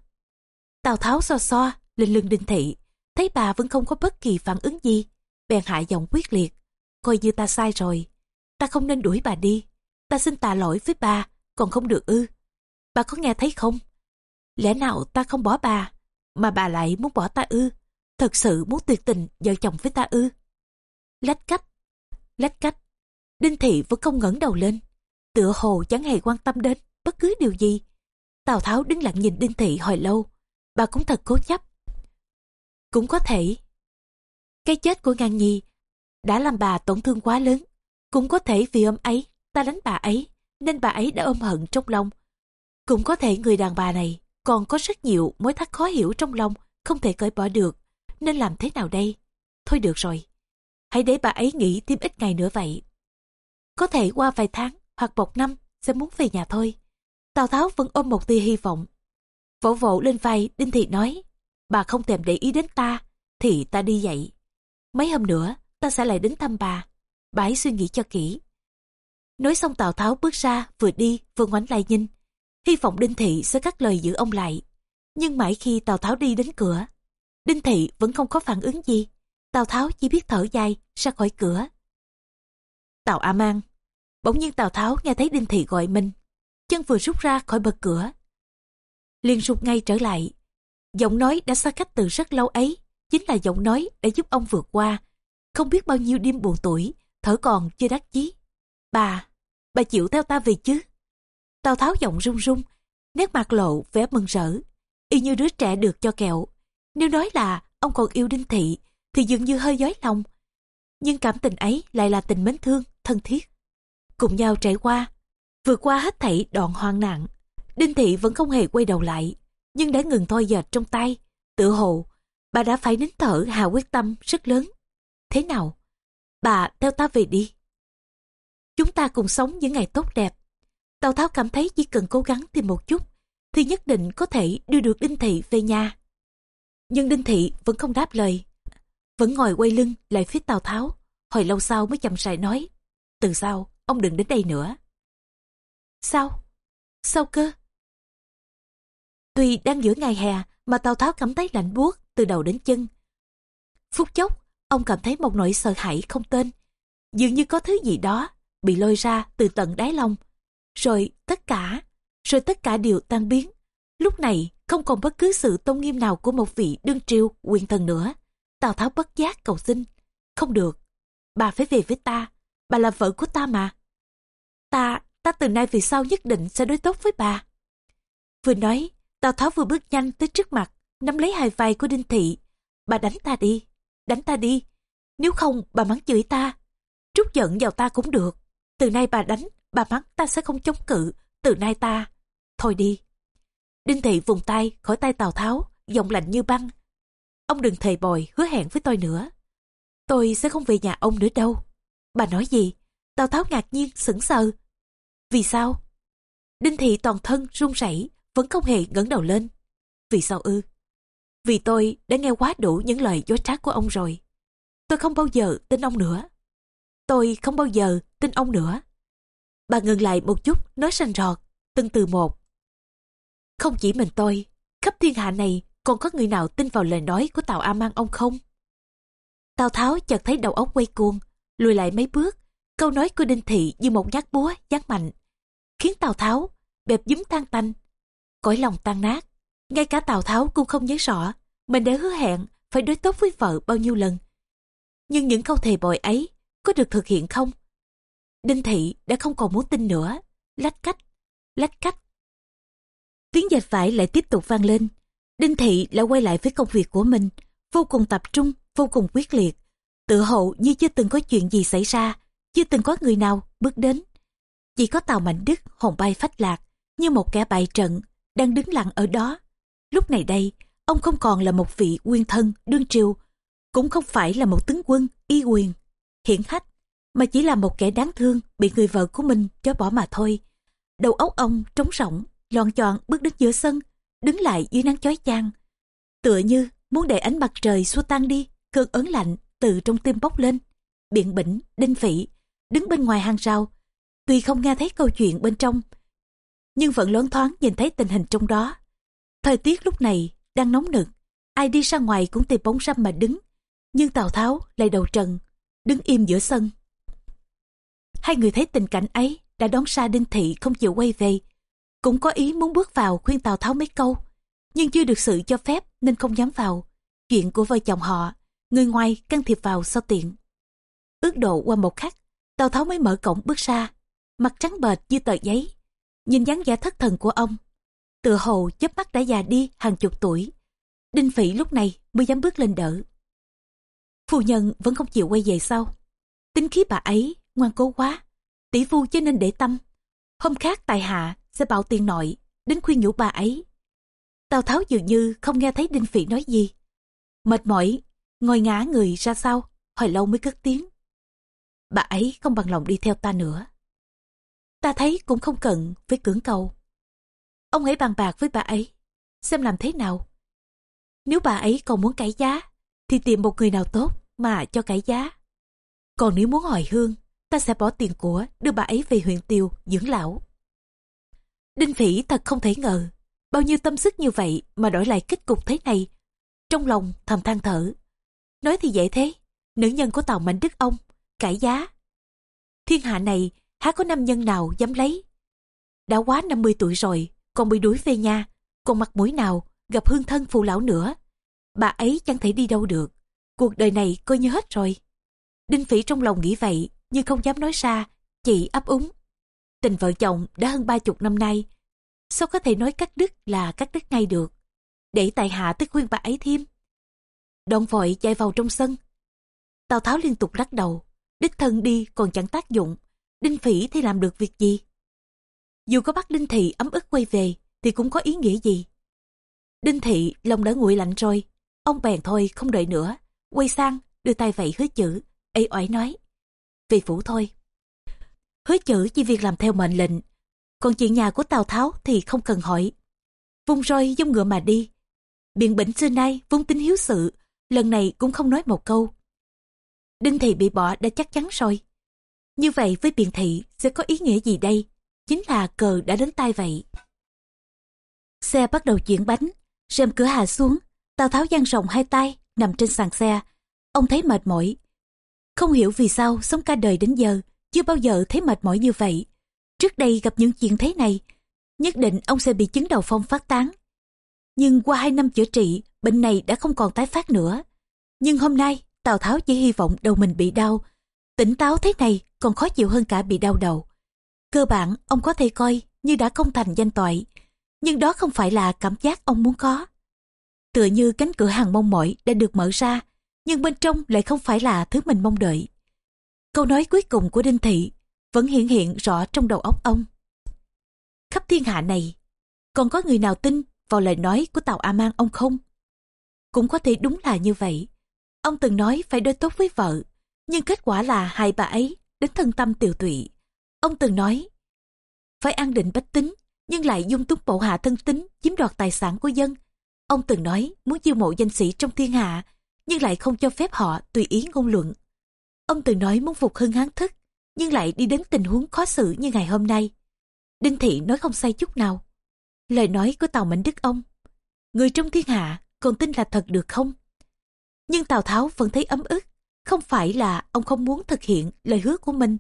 Tào Tháo so so, lên lưng Đinh Thị, thấy bà vẫn không có bất kỳ phản ứng gì, bèn hạ giọng quyết liệt. Coi như ta sai rồi, ta không nên đuổi bà đi, ta xin tạ lỗi với bà, còn không được ư. Bà có nghe thấy không? Lẽ nào ta không bỏ bà, mà bà lại muốn bỏ ta ư? Thật sự muốn tuyệt tình vợ chồng với ta ư? Lách cách, lách cách. Đinh Thị vẫn không ngẩng đầu lên, tựa hồ chẳng hề quan tâm đến bất cứ điều gì. Tào Tháo đứng lặng nhìn Đinh Thị hồi lâu, bà cũng thật cố chấp. Cũng có thể, cái chết của Ngang Nhi đã làm bà tổn thương quá lớn. Cũng có thể vì ôm ấy, ta đánh bà ấy, nên bà ấy đã ôm hận trong lòng. Cũng có thể người đàn bà này còn có rất nhiều mối thắc khó hiểu trong lòng, không thể cởi bỏ được. Nên làm thế nào đây? Thôi được rồi, hãy để bà ấy nghỉ thêm ít ngày nữa vậy. Có thể qua vài tháng hoặc một năm sẽ muốn về nhà thôi. Tào Tháo vẫn ôm một tia hy vọng. Vỗ vỗ lên vai Đinh Thị nói, bà không thèm để ý đến ta, thì ta đi dậy. Mấy hôm nữa, ta sẽ lại đến thăm bà. Bà ấy suy nghĩ cho kỹ. Nói xong Tào Tháo bước ra, vừa đi, vừa ngoảnh lại nhìn. Hy vọng Đinh Thị sẽ cắt lời giữ ông lại. Nhưng mãi khi Tào Tháo đi đến cửa, Đinh Thị vẫn không có phản ứng gì. Tào Tháo chỉ biết thở dài, ra khỏi cửa. Tào A Mang. Bỗng nhiên Tào Tháo nghe thấy Đinh Thị gọi mình. Chân vừa rút ra khỏi bậc cửa. liền rụt ngay trở lại. Giọng nói đã xa cách từ rất lâu ấy, chính là giọng nói đã giúp ông vượt qua. Không biết bao nhiêu đêm buồn tuổi, thở còn chưa đắc chí. Bà, bà chịu theo ta về chứ? Tào Tháo giọng run run, nét mặt lộ vẻ mừng rỡ, y như đứa trẻ được cho kẹo. Nếu nói là ông còn yêu Đinh Thị, thì dường như hơi dối lòng. Nhưng cảm tình ấy lại là tình mến thương, thân thiết. Cùng nhau trải qua, vượt qua hết thảy đoạn hoang nạn. Đinh Thị vẫn không hề quay đầu lại, nhưng đã ngừng thoi dệt trong tay. Tự hồ, bà đã phải nín thở hà quyết tâm rất lớn. Thế nào? Bà theo ta về đi. Chúng ta cùng sống những ngày tốt đẹp. Tào Tháo cảm thấy chỉ cần cố gắng thêm một chút, thì nhất định có thể đưa được Đinh Thị về nhà. Nhưng Đinh Thị vẫn không đáp lời. Vẫn ngồi quay lưng lại phía Tào Tháo. Hồi lâu sau mới chậm rãi nói. Từ sau, ông đừng đến đây nữa. Sao? Sao cơ? Tuy đang giữa ngày hè mà Tào Tháo cảm thấy lạnh buốt từ đầu đến chân. Phút chốc, ông cảm thấy một nỗi sợ hãi không tên. Dường như có thứ gì đó bị lôi ra từ tận đáy lòng. Rồi tất cả, rồi tất cả đều tan biến. Lúc này không còn bất cứ sự tôn nghiêm nào của một vị đương triều quyền thần nữa. Tào Tháo bất giác cầu xin. Không được, bà phải về với ta, bà là vợ của ta mà. Ta, ta từ nay về sau nhất định sẽ đối tốt với bà. Vừa nói, Tào Tháo vừa bước nhanh tới trước mặt, nắm lấy hai vai của Đinh Thị. Bà đánh ta đi, đánh ta đi. Nếu không, bà mắng chửi ta. Trút giận vào ta cũng được. Từ nay bà đánh, bà mắng ta sẽ không chống cự. Từ nay ta. Thôi đi. Đinh Thị vùng tay khỏi tay Tào Tháo, giọng lạnh như băng. Ông đừng thầy bồi, hứa hẹn với tôi nữa. Tôi sẽ không về nhà ông nữa đâu. Bà nói gì? Tào Tháo ngạc nhiên, sững sờ. Vì sao? Đinh Thị toàn thân run rẩy vẫn không hề ngẩng đầu lên. Vì sao ư? Vì tôi đã nghe quá đủ những lời dối trá của ông rồi. Tôi không bao giờ tin ông nữa. Tôi không bao giờ tin ông nữa. Bà ngừng lại một chút, nói sành rọt, từng từ một. Không chỉ mình tôi, khắp thiên hạ này còn có người nào tin vào lời nói của Tào A Mang ông không? Tào Tháo chợt thấy đầu óc quay cuồng, lùi lại mấy bước. Câu nói của Đinh Thị như một nhát búa, giáng mạnh. Khiến Tào Tháo bẹp dúm tan tanh. Cõi lòng tan nát. Ngay cả Tào Tháo cũng không nhớ rõ mình đã hứa hẹn phải đối tốt với vợ bao nhiêu lần. Nhưng những câu thề bội ấy có được thực hiện không? Đinh Thị đã không còn muốn tin nữa. Lách cách, lách cách. Tiếng dệt vải lại tiếp tục vang lên. Đinh Thị lại quay lại với công việc của mình, vô cùng tập trung, vô cùng quyết liệt. Tự hậu như chưa từng có chuyện gì xảy ra, chưa từng có người nào bước đến. Chỉ có Tàu Mạnh Đức hồn bay phách lạc, như một kẻ bại trận, đang đứng lặng ở đó. Lúc này đây, ông không còn là một vị nguyên thân đương triều, cũng không phải là một tướng quân y quyền, hiển hách, mà chỉ là một kẻ đáng thương bị người vợ của mình cho bỏ mà thôi. Đầu óc ông trống rỗng, lon choạng bước đến giữa sân, đứng lại dưới nắng chói chang. Tựa như muốn để ánh mặt trời xua tan đi, cơn ớn lạnh từ trong tim bốc lên. Biện bỉnh, đinh phỉ, đứng bên ngoài hàng rào. Tuy không nghe thấy câu chuyện bên trong, nhưng vẫn loáng thoáng nhìn thấy tình hình trong đó. Thời tiết lúc này đang nóng nực, ai đi ra ngoài cũng tìm bóng râm mà đứng. Nhưng Tào Tháo lại đầu trần, đứng im giữa sân. Hai người thấy tình cảnh ấy đã đón xa Đinh Thị không chịu quay về. Cũng có ý muốn bước vào khuyên Tào Tháo mấy câu, nhưng chưa được sự cho phép nên không dám vào. Chuyện của vợ chồng họ, người ngoài can thiệp vào sao tiện. Ước độ qua một khắc, Tào Tháo mới mở cổng bước ra, mặt trắng bệch như tờ giấy. Nhìn dáng vẻ thất thần của ông, tựa hồ chớp mắt đã già đi hàng chục tuổi. Đinh Phỉ lúc này mới dám bước lên đỡ. Phu nhân vẫn không chịu quay về sau. Tính khí bà ấy ngoan cố quá, tỷ phu cho nên để tâm. Hôm khác tại hạ sẽ bảo tiền nội đến khuyên nhủ bà ấy. Tào Tháo dường như không nghe thấy Đinh Phỉ nói gì. Mệt mỏi, ngồi ngã người ra sau, hồi lâu mới cất tiếng. Bà ấy không bằng lòng đi theo ta nữa. Ta thấy cũng không cần phải cưỡng cầu. Ông hãy bàn bạc với bà ấy, xem làm thế nào. Nếu bà ấy còn muốn cải giá, thì tìm một người nào tốt mà cho cải giá. Còn nếu muốn hồi hương, ta sẽ bỏ tiền của đưa bà ấy về huyện Tiêu dưỡng lão. Đinh Phỉ thật không thể ngờ, bao nhiêu tâm sức như vậy mà đổi lại kết cục thế này. Trong lòng thầm than thở. Nói thì dễ thế, nữ nhân của Tàu Mạnh Đức ông, cải giá. Thiên hạ này há có nam nhân nào dám lấy. Đã quá 50 tuổi rồi, còn bị đuổi về nhà, còn mặt mũi nào gặp hương thân phụ lão nữa. Bà ấy chẳng thể đi đâu được. Cuộc đời này coi như hết rồi. Đinh Phỉ trong lòng nghĩ vậy, nhưng không dám nói ra, chị ấp úng. Tình vợ chồng đã hơn ba chục năm nay, sao có thể nói cắt đứt là cắt đứt ngay được. Để tài hạ tức khuyên bà ấy thêm. Đoạn vội chạy vào trong sân. Tào Tháo liên tục lắc đầu, đích thân đi còn chẳng tác dụng, Đinh Phỉ thì làm được việc gì? Dù có bắt Đinh Thị ấm ức quay về thì cũng có ý nghĩa gì? Đinh Thị lòng đã nguội lạnh rồi, ông bèn thôi không đợi nữa, quay sang đưa tay vậy hứa chữ, ấy oải nói. Về phủ thôi. Hứa chữ chỉ việc làm theo mệnh lệnh, còn chuyện nhà của Tào Tháo thì không cần hỏi. Vung roi giống ngựa mà đi. Biện bỉnh xưa nay vốn tính hiếu sự, lần này cũng không nói một câu. Đinh Thị bị bỏ đã chắc chắn rồi. Như vậy với biện thị sẽ có ý nghĩa gì đây? Chính là cờ đã đến tay vậy. Xe bắt đầu chuyển bánh, rèm cửa hạ xuống, Tào Tháo dang rộng hai tay, nằm trên sàn xe. Ông thấy mệt mỏi. Không hiểu vì sao sống cả đời đến giờ, chưa bao giờ thấy mệt mỏi như vậy. Trước đây gặp những chuyện thế này, nhất định ông sẽ bị chứng đầu phong phát tán. Nhưng qua hai năm chữa trị, bệnh này đã không còn tái phát nữa. Nhưng hôm nay, Tào Tháo chỉ hy vọng đầu mình bị đau. Tỉnh táo thế này còn khó chịu hơn cả bị đau đầu. Cơ bản, ông có thể coi như đã công thành danh toại, nhưng đó không phải là cảm giác ông muốn có. Tựa như cánh cửa hàng mong mỏi đã được mở ra, nhưng bên trong lại không phải là thứ mình mong đợi. Câu nói cuối cùng của Đinh Thị vẫn hiện hiện rõ trong đầu óc ông. Khắp thiên hạ này, còn có người nào tin vào lời nói của Tàu A Mang ông không? Cũng có thể đúng là như vậy. Ông từng nói phải đối tốt với vợ, nhưng kết quả là hai bà ấy đến thân tâm tiều tụy. Ông từng nói, phải an định bách tính, nhưng lại dung túng bộ hạ thân tính, chiếm đoạt tài sản của dân. Ông từng nói muốn chiêu mộ danh sĩ trong thiên hạ, nhưng lại không cho phép họ tùy ý ngôn luận. Ông từng nói muốn phục hưng hán thức, nhưng lại đi đến tình huống khó xử như ngày hôm nay. Đinh Thị nói không sai chút nào. Lời nói của Tào Mạnh Đức ông, người trong thiên hạ còn tin là thật được không? Nhưng Tào Tháo vẫn thấy ấm ức, không phải là ông không muốn thực hiện lời hứa của mình,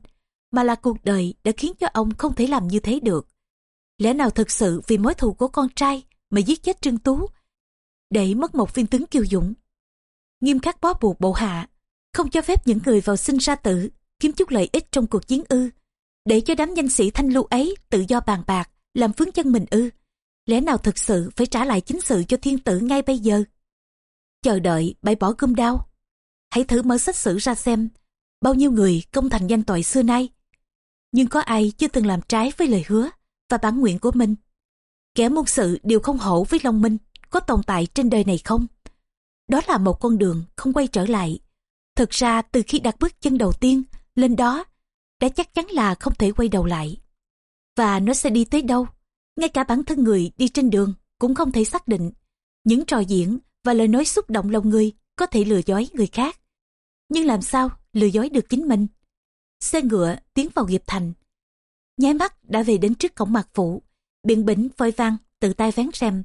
mà là cuộc đời đã khiến cho ông không thể làm như thế được. Lẽ nào thực sự vì mối thù của con trai mà giết chết Trương Tú, để mất một viên tướng kiêu dũng? Nghiêm khắc bó buộc bộ hạ, không cho phép những người vào sinh ra tử, kiếm chút lợi ích trong cuộc chiến ư, để cho đám danh sĩ thanh lưu ấy tự do bàn bạc, làm vướng chân mình ư. Lẽ nào thực sự phải trả lại chính sự cho thiên tử ngay bây giờ? Chờ đợi bãi bỏ gươm đao, Hãy thử mở sách sử ra xem, bao nhiêu người công thành danh tội xưa nay. Nhưng có ai chưa từng làm trái với lời hứa và bản nguyện của mình? Kẻ môn sự đều không hổ với Long Minh, có tồn tại trên đời này không? Đó là một con đường không quay trở lại. Thực ra từ khi đặt bước chân đầu tiên lên đó, đã chắc chắn là không thể quay đầu lại. Và nó sẽ đi tới đâu? Ngay cả bản thân người đi trên đường cũng không thể xác định. Những trò diễn và lời nói xúc động lòng người có thể lừa dối người khác nhưng làm sao lừa dối được chính mình xe ngựa tiến vào nghiệp thành nháy mắt đã về đến trước cổng mạc phủ biện bỉnh vội vang tự tay ván rèm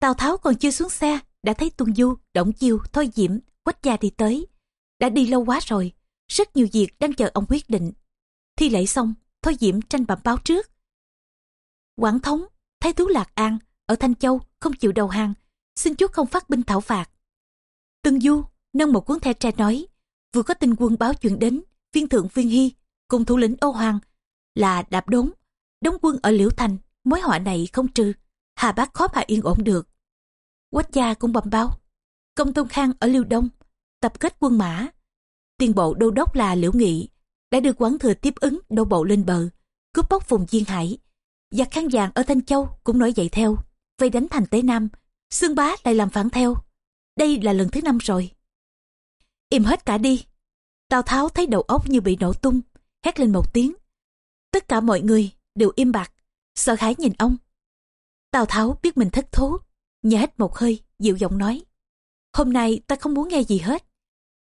tào tháo còn chưa xuống xe đã thấy tuân du động chiêu thôi diễm quách gia đi tới đã đi lâu quá rồi, rất nhiều việc đang chờ ông quyết định. Thi lễ xong, thôi diễm tranh bẩm báo trước. Quảng thống, thái thú lạc an, ở thanh châu, không chịu đầu hàng, xin chúa không phát binh thảo phạt. Tương du, nâng một cuốn thẻ tre nói, vừa có tin quân báo chuyện đến, viên thượng viên hy cùng thủ lĩnh Âu Hoàng là đạp đốn, đóng quân ở Liễu Thành, mối họa này không trừ, Hà Bác khó mà yên ổn được. Quách gia cũng bẩm báo, công tôn khang ở Liêu Đông tập kết quân mã. Tiền bộ đô đốc là Liễu Nghị, đã được quán thừa tiếp ứng đô bộ lên bờ, cướp bóc vùng Duyên Hải. Giặc kháng vàng ở Thanh Châu cũng nổi dậy theo, vây đánh thành Tế Nam. Sương Bá lại làm phản theo. Đây là lần thứ năm rồi. Im hết cả đi. Tào tháo thấy đầu óc như bị nổ tung, hét lên một tiếng. Tất cả mọi người đều im bặt sợ hãi nhìn ông. Tào tháo biết mình thất thố nhả hết một hơi, dịu giọng nói. Hôm nay ta không muốn nghe gì hết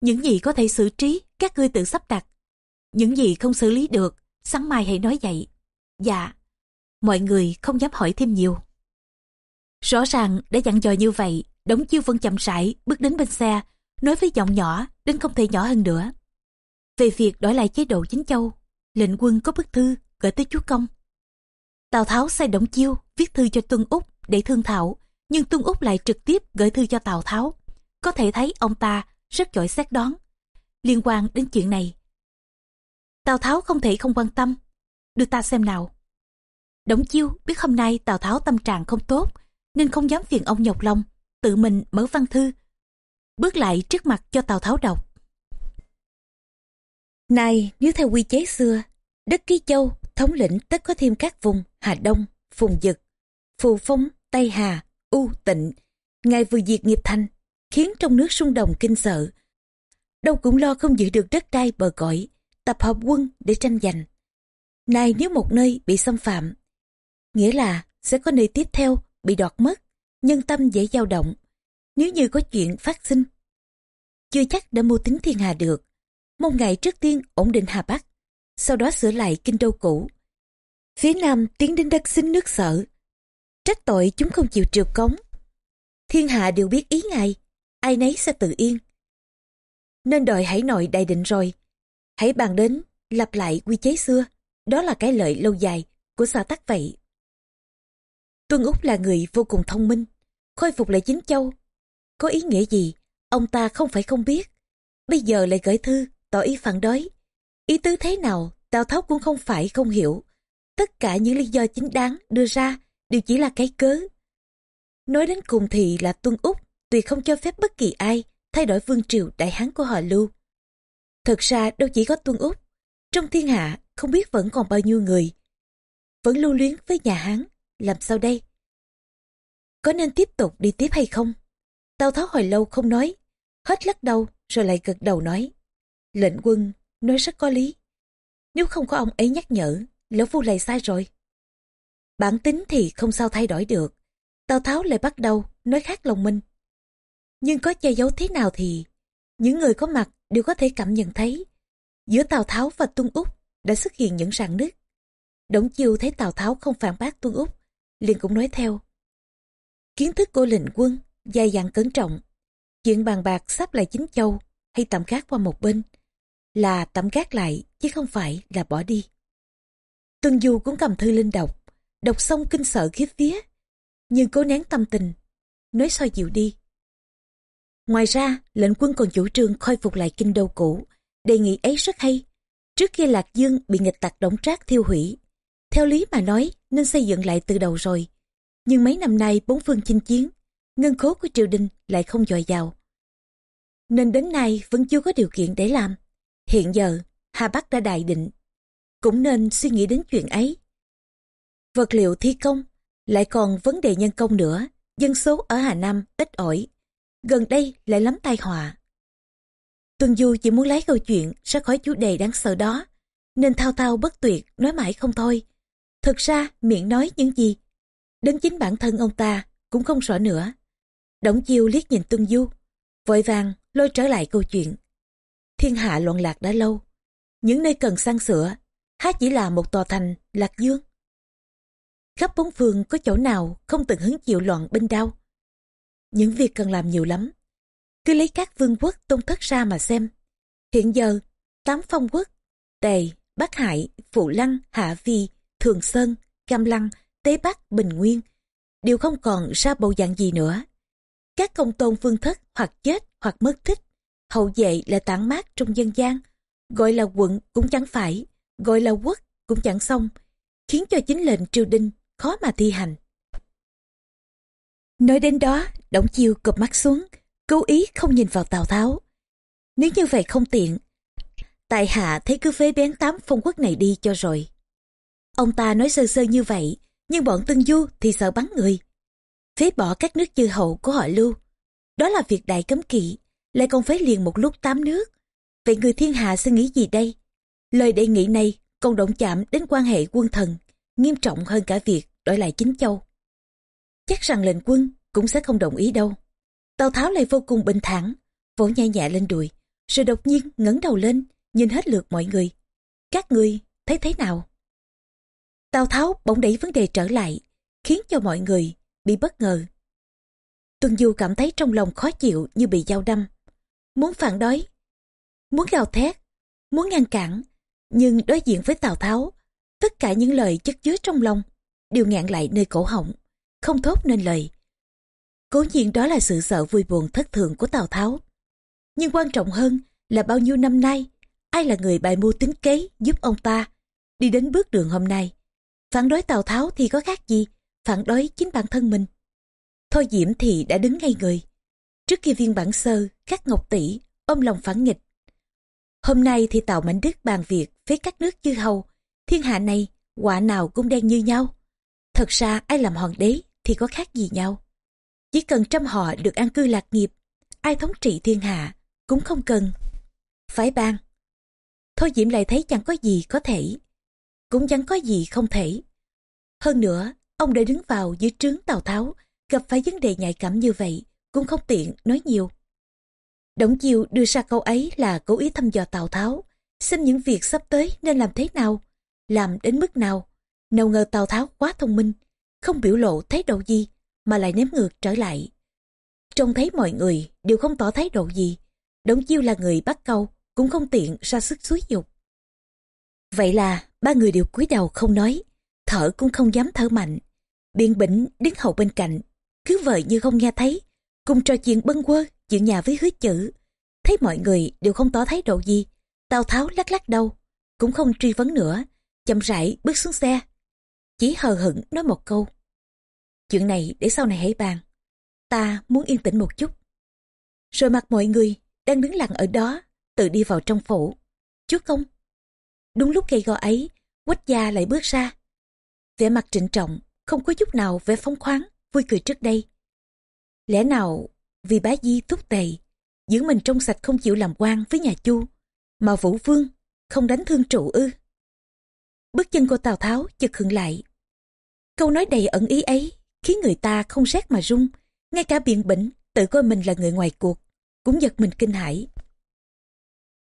những gì có thể xử trí các ngươi tự sắp đặt những gì không xử lý được sáng mai hãy nói vậy dạ mọi người không dám hỏi thêm nhiều rõ ràng đã dặn dò như vậy đống chiêu vẫn chậm rãi bước đến bên xe nói với giọng nhỏ đến không thể nhỏ hơn nữa. Về việc đổi lại chế độ chính châu, lệnh quân có bức thư gửi tới chúa công. Tào Tháo sai đống Chiêu viết thư cho Tuân Úc để thương thảo, nhưng Tuân Úc lại trực tiếp gửi thư cho Tào Tháo. Có thể thấy ông ta rất giỏi xét đoán. Liên quan đến chuyện này, Tào Tháo không thể không quan tâm. Đưa ta xem nào. Đổng chiêu biết hôm nay Tào Tháo tâm trạng không tốt, nên không dám phiền ông nhọc lòng, tự mình mở văn thư. Bước lại trước mặt cho Tào Tháo đọc. Này, nếu theo quy chế xưa, đất Ký Châu, thống lĩnh tất có thêm các vùng Hà Đông, Phùng Dực, Phù Phong, Tây Hà, U Tịnh. Ngài vừa diệt nghiệp thành, khiến trong nước sung đồng kinh sợ. Đâu cũng lo không giữ được đất đai bờ cõi, tập hợp quân để tranh giành. Này nếu một nơi bị xâm phạm, nghĩa là sẽ có nơi tiếp theo bị đoạt mất, nhân tâm dễ dao động. Nếu như có chuyện phát sinh, chưa chắc đã mưu tính thiên hà được. Mong ngày trước tiên ổn định Hà Bắc, sau đó sửa lại kinh đô cũ. Phía Nam tiến đến đất xính nước sở, trách tội chúng không chịu triều cống. Thiên hạ đều biết ý ngài, ai nấy sẽ tự yên. Nên đòi hãy nội đại định rồi, hãy bàn đến, lặp lại quy chế xưa, đó là cái lợi lâu dài của xã tắc vậy. Tuân Úc là người vô cùng thông minh, khôi phục lại chính châu. Có ý nghĩa gì, ông ta không phải không biết. Bây giờ lại gửi thư, tỏ ý phản đối. Ý tứ thế nào, Tào Tháo cũng không phải không hiểu. Tất cả những lý do chính đáng đưa ra đều chỉ là cái cớ. Nói đến cùng thì là Tuân Úc tuyệt không cho phép bất kỳ ai thay đổi vương triều đại hán của họ Lưu. Thật ra đâu chỉ có Tuân Úc, trong thiên hạ không biết vẫn còn bao nhiêu người. Vẫn lưu luyến với nhà Hán, làm sao đây? Có nên tiếp tục đi tiếp hay không? Tào Tháo hồi lâu không nói, hết lắc đầu rồi lại gật đầu nói. Lệnh quân nói rất có lý. Nếu không có ông ấy nhắc nhở, lỡ phu lại sai rồi. Bản tính thì không sao thay đổi được. Tào Tháo lại bắt đầu nói khác lòng mình. Nhưng có che giấu thế nào thì những người có mặt đều có thể cảm nhận thấy. Giữa Tào Tháo và Tuân Úc đã xuất hiện những rạn nứt. Đổng chiêu thấy Tào Tháo không phản bác Tuân Úc, liền cũng nói theo. Kiến thức của lệnh quân, dài dặn cẩn trọng. Chuyện bàn bạc sắp lại chính châu hay tạm gác qua một bên là tạm gác lại chứ không phải là bỏ đi. Tuân Du cũng cầm thư lên đọc, đọc xong kinh sợ khiếp vía, nhưng cố nén tâm tình, nói soi dịu đi. Ngoài ra, lệnh quân còn chủ trương khôi phục lại kinh đô cũ, đề nghị ấy rất hay. Trước kia Lạc Dương bị nghịch tặc đổng trác thiêu hủy. Theo lý mà nói, nên xây dựng lại từ đầu rồi. Nhưng mấy năm nay bốn phương chinh chiến, ngân khố của triều đình lại không dồi dào. Nên đến nay vẫn chưa có điều kiện để làm. Hiện giờ, Hà Bắc đã đại định. Cũng nên suy nghĩ đến chuyện ấy. Vật liệu thi công, lại còn vấn đề nhân công nữa. Dân số ở Hà Nam ít ỏi. Gần đây lại lắm tai họa. Tuần Du chỉ muốn lấy câu chuyện ra khỏi chủ đề đáng sợ đó, nên thao thao bất tuyệt nói mãi không thôi. Thực ra miệng nói những gì, đến chính bản thân ông ta cũng không rõ nữa. Đổng chiêu liếc nhìn Tuân Du, vội vàng lôi trở lại câu chuyện. Thiên hạ loạn lạc đã lâu, những nơi cần sang sửa, há chỉ là một tòa thành lạc dương. Khắp bốn phương có chỗ nào không từng hứng chịu loạn binh đau. Những việc cần làm nhiều lắm, cứ lấy các vương quốc tôn thất ra mà xem. Hiện giờ, tám phong quốc, Tề, Bắc Hải, Phụ Lăng, Hạ Vi, Thường Sơn, Cam Lăng, Tế Bắc, Bình Nguyên, đều không còn ra bộ dạng gì nữa. Các công tôn vương thất hoặc chết hoặc mất tích, hậu vệ là tản mát trong dân gian, gọi là quận cũng chẳng phải, gọi là quốc cũng chẳng xong, khiến cho chính lệnh triều đình khó mà thi hành. Nói đến đó, Đổng Chiêu cụp mắt xuống, cố ý không nhìn vào Tào Tháo. Nếu như vậy không tiện, tại hạ thấy cứ phế bén tám phong quốc này đi cho rồi. Ông ta nói sơ sơ như vậy, nhưng bọn Tân Du thì sợ bắn người. Phế bỏ các nước chư hậu của họ lưu. Đó là việc đại cấm kỵ, lại còn phế liền một lúc tám nước. Vậy người thiên hạ sẽ nghĩ gì đây? Lời đề nghị này còn động chạm đến quan hệ quân thần, nghiêm trọng hơn cả việc đổi lại chính châu. Chắc rằng lệnh quân cũng sẽ không đồng ý đâu. Tào Tháo lại vô cùng bình thản, vỗ nhẹ nhẹ lên đùi, rồi đột nhiên ngẩng đầu lên, nhìn hết lượt mọi người. Các người thấy thế nào? Tào Tháo bỗng đẩy vấn đề trở lại, khiến cho mọi người bị bất ngờ. Tuân Du cảm thấy trong lòng khó chịu như bị dao đâm. Muốn phản đối, muốn gào thét, muốn ngăn cản, nhưng đối diện với Tào Tháo, tất cả những lời chất chứa trong lòng đều ngạn lại nơi cổ họng, không thốt nên lời. Cố nhiên đó là sự sợ vui buồn thất thường của Tào Tháo. Nhưng quan trọng hơn là bao nhiêu năm nay, ai là người bài mưu tính kế giúp ông ta đi đến bước đường hôm nay. Phản đối Tào Tháo thì có khác gì, phản đối chính bản thân mình. Thôi Diễm thì đã đứng ngay người. Trước khi viên bản sơ, các ngọc tỷ, ôm lòng phản nghịch. Hôm nay thì Tào Mạnh Đức bàn việc với các nước chư hầu, thiên hạ này, quả nào cũng đen như nhau. Thật ra ai làm hoàng đế thì có khác gì nhau. Chỉ cần trăm họ được an cư lạc nghiệp, ai thống trị thiên hạ cũng không cần. Phải ban. Thôi Diễm lại thấy chẳng có gì có thể, cũng chẳng có gì không thể. Hơn nữa, ông đã đứng vào dưới trướng Tào Tháo, gặp phải vấn đề nhạy cảm như vậy, cũng không tiện nói nhiều. Đổng Chiêu đưa ra câu ấy là cố ý thăm dò Tào Tháo, xem những việc sắp tới nên làm thế nào, làm đến mức nào. Nào ngờ Tào Tháo quá thông minh, không biểu lộ thái độ gì, mà lại ném ngược trở lại. Trông thấy mọi người đều không tỏ thái độ gì, đống Chiêu là người bắt câu, cũng không tiện ra sức xúi dục. Vậy là ba người đều cúi đầu không nói, thở cũng không dám thở mạnh. biên bỉnh đứng hậu bên cạnh, cứ vợ như không nghe thấy, cùng trò chuyện bâng quơ, chuyện nhà với hứa chữ. Thấy mọi người đều không tỏ thái độ gì, Tào Tháo lắc lắc đầu, cũng không truy vấn nữa, chậm rãi bước xuống xe. Chỉ hờ hững nói một câu. Chuyện này để sau này hãy bàn. Ta muốn yên tĩnh một chút. Rồi mặt mọi người đang đứng lặng ở đó, tự đi vào trong phủ. Chúa công. Đúng lúc cây gò ấy, quách gia lại bước ra. vẻ mặt trịnh trọng, không có chút nào vẻ phóng khoáng, vui cười trước đây. Lẽ nào vì bá di thúc tề, giữ mình trong sạch không chịu làm quan với nhà chu, mà vũ vương không đánh thương trụ ư. Bước chân của Tào Tháo chợt khựng lại. Câu nói đầy ẩn ý ấy khiến người ta không rét mà run, ngay cả biện bỉnh tự coi mình là người ngoài cuộc, cũng giật mình kinh hãi.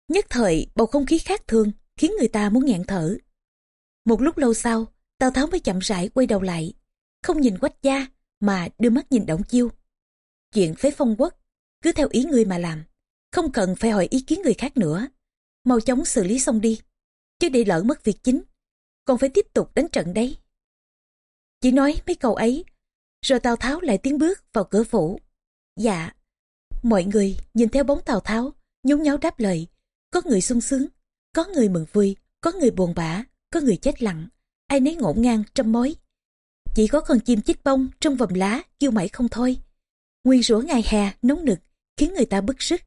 Nhất thời bầu không khí khác thường khiến người ta muốn nghẹn thở. Một lúc lâu sau, Tào Tháo mới chậm rãi quay đầu lại, không nhìn quách gia mà đưa mắt nhìn động chiêu. Chuyện phế phong quốc, cứ theo ý người mà làm, không cần phải hỏi ý kiến người khác nữa. Mau chóng xử lý xong đi, chứ để lỡ mất việc chính, còn phải tiếp tục đánh trận đấy. Chỉ nói mấy câu ấy, rồi Tào Tháo lại tiến bước vào cửa phủ. Dạ, mọi người nhìn theo bóng Tào Tháo, nhún nháo đáp lời. Có người sung sướng, có người mừng vui, có người buồn bã, có người chết lặng, ai nấy ngổn ngang trăm mối. Chỉ có con chim chích bông trong vòng lá kêu mãi không thôi. Nguyên rủa ngày hè nóng nực khiến người ta bức sức.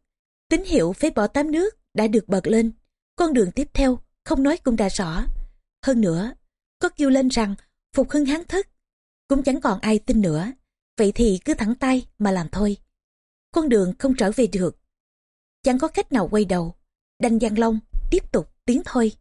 Tín hiệu phế bỏ tám nước đã được bật lên. Con đường tiếp theo không nói cũng đã rõ. Hơn nữa, có kêu lên rằng phục hưng hán thất. Cũng chẳng còn ai tin nữa. Vậy thì cứ thẳng tay mà làm thôi. Con đường không trở về được. Chẳng có cách nào quay đầu. Đành Giang Long tiếp tục tiến thôi.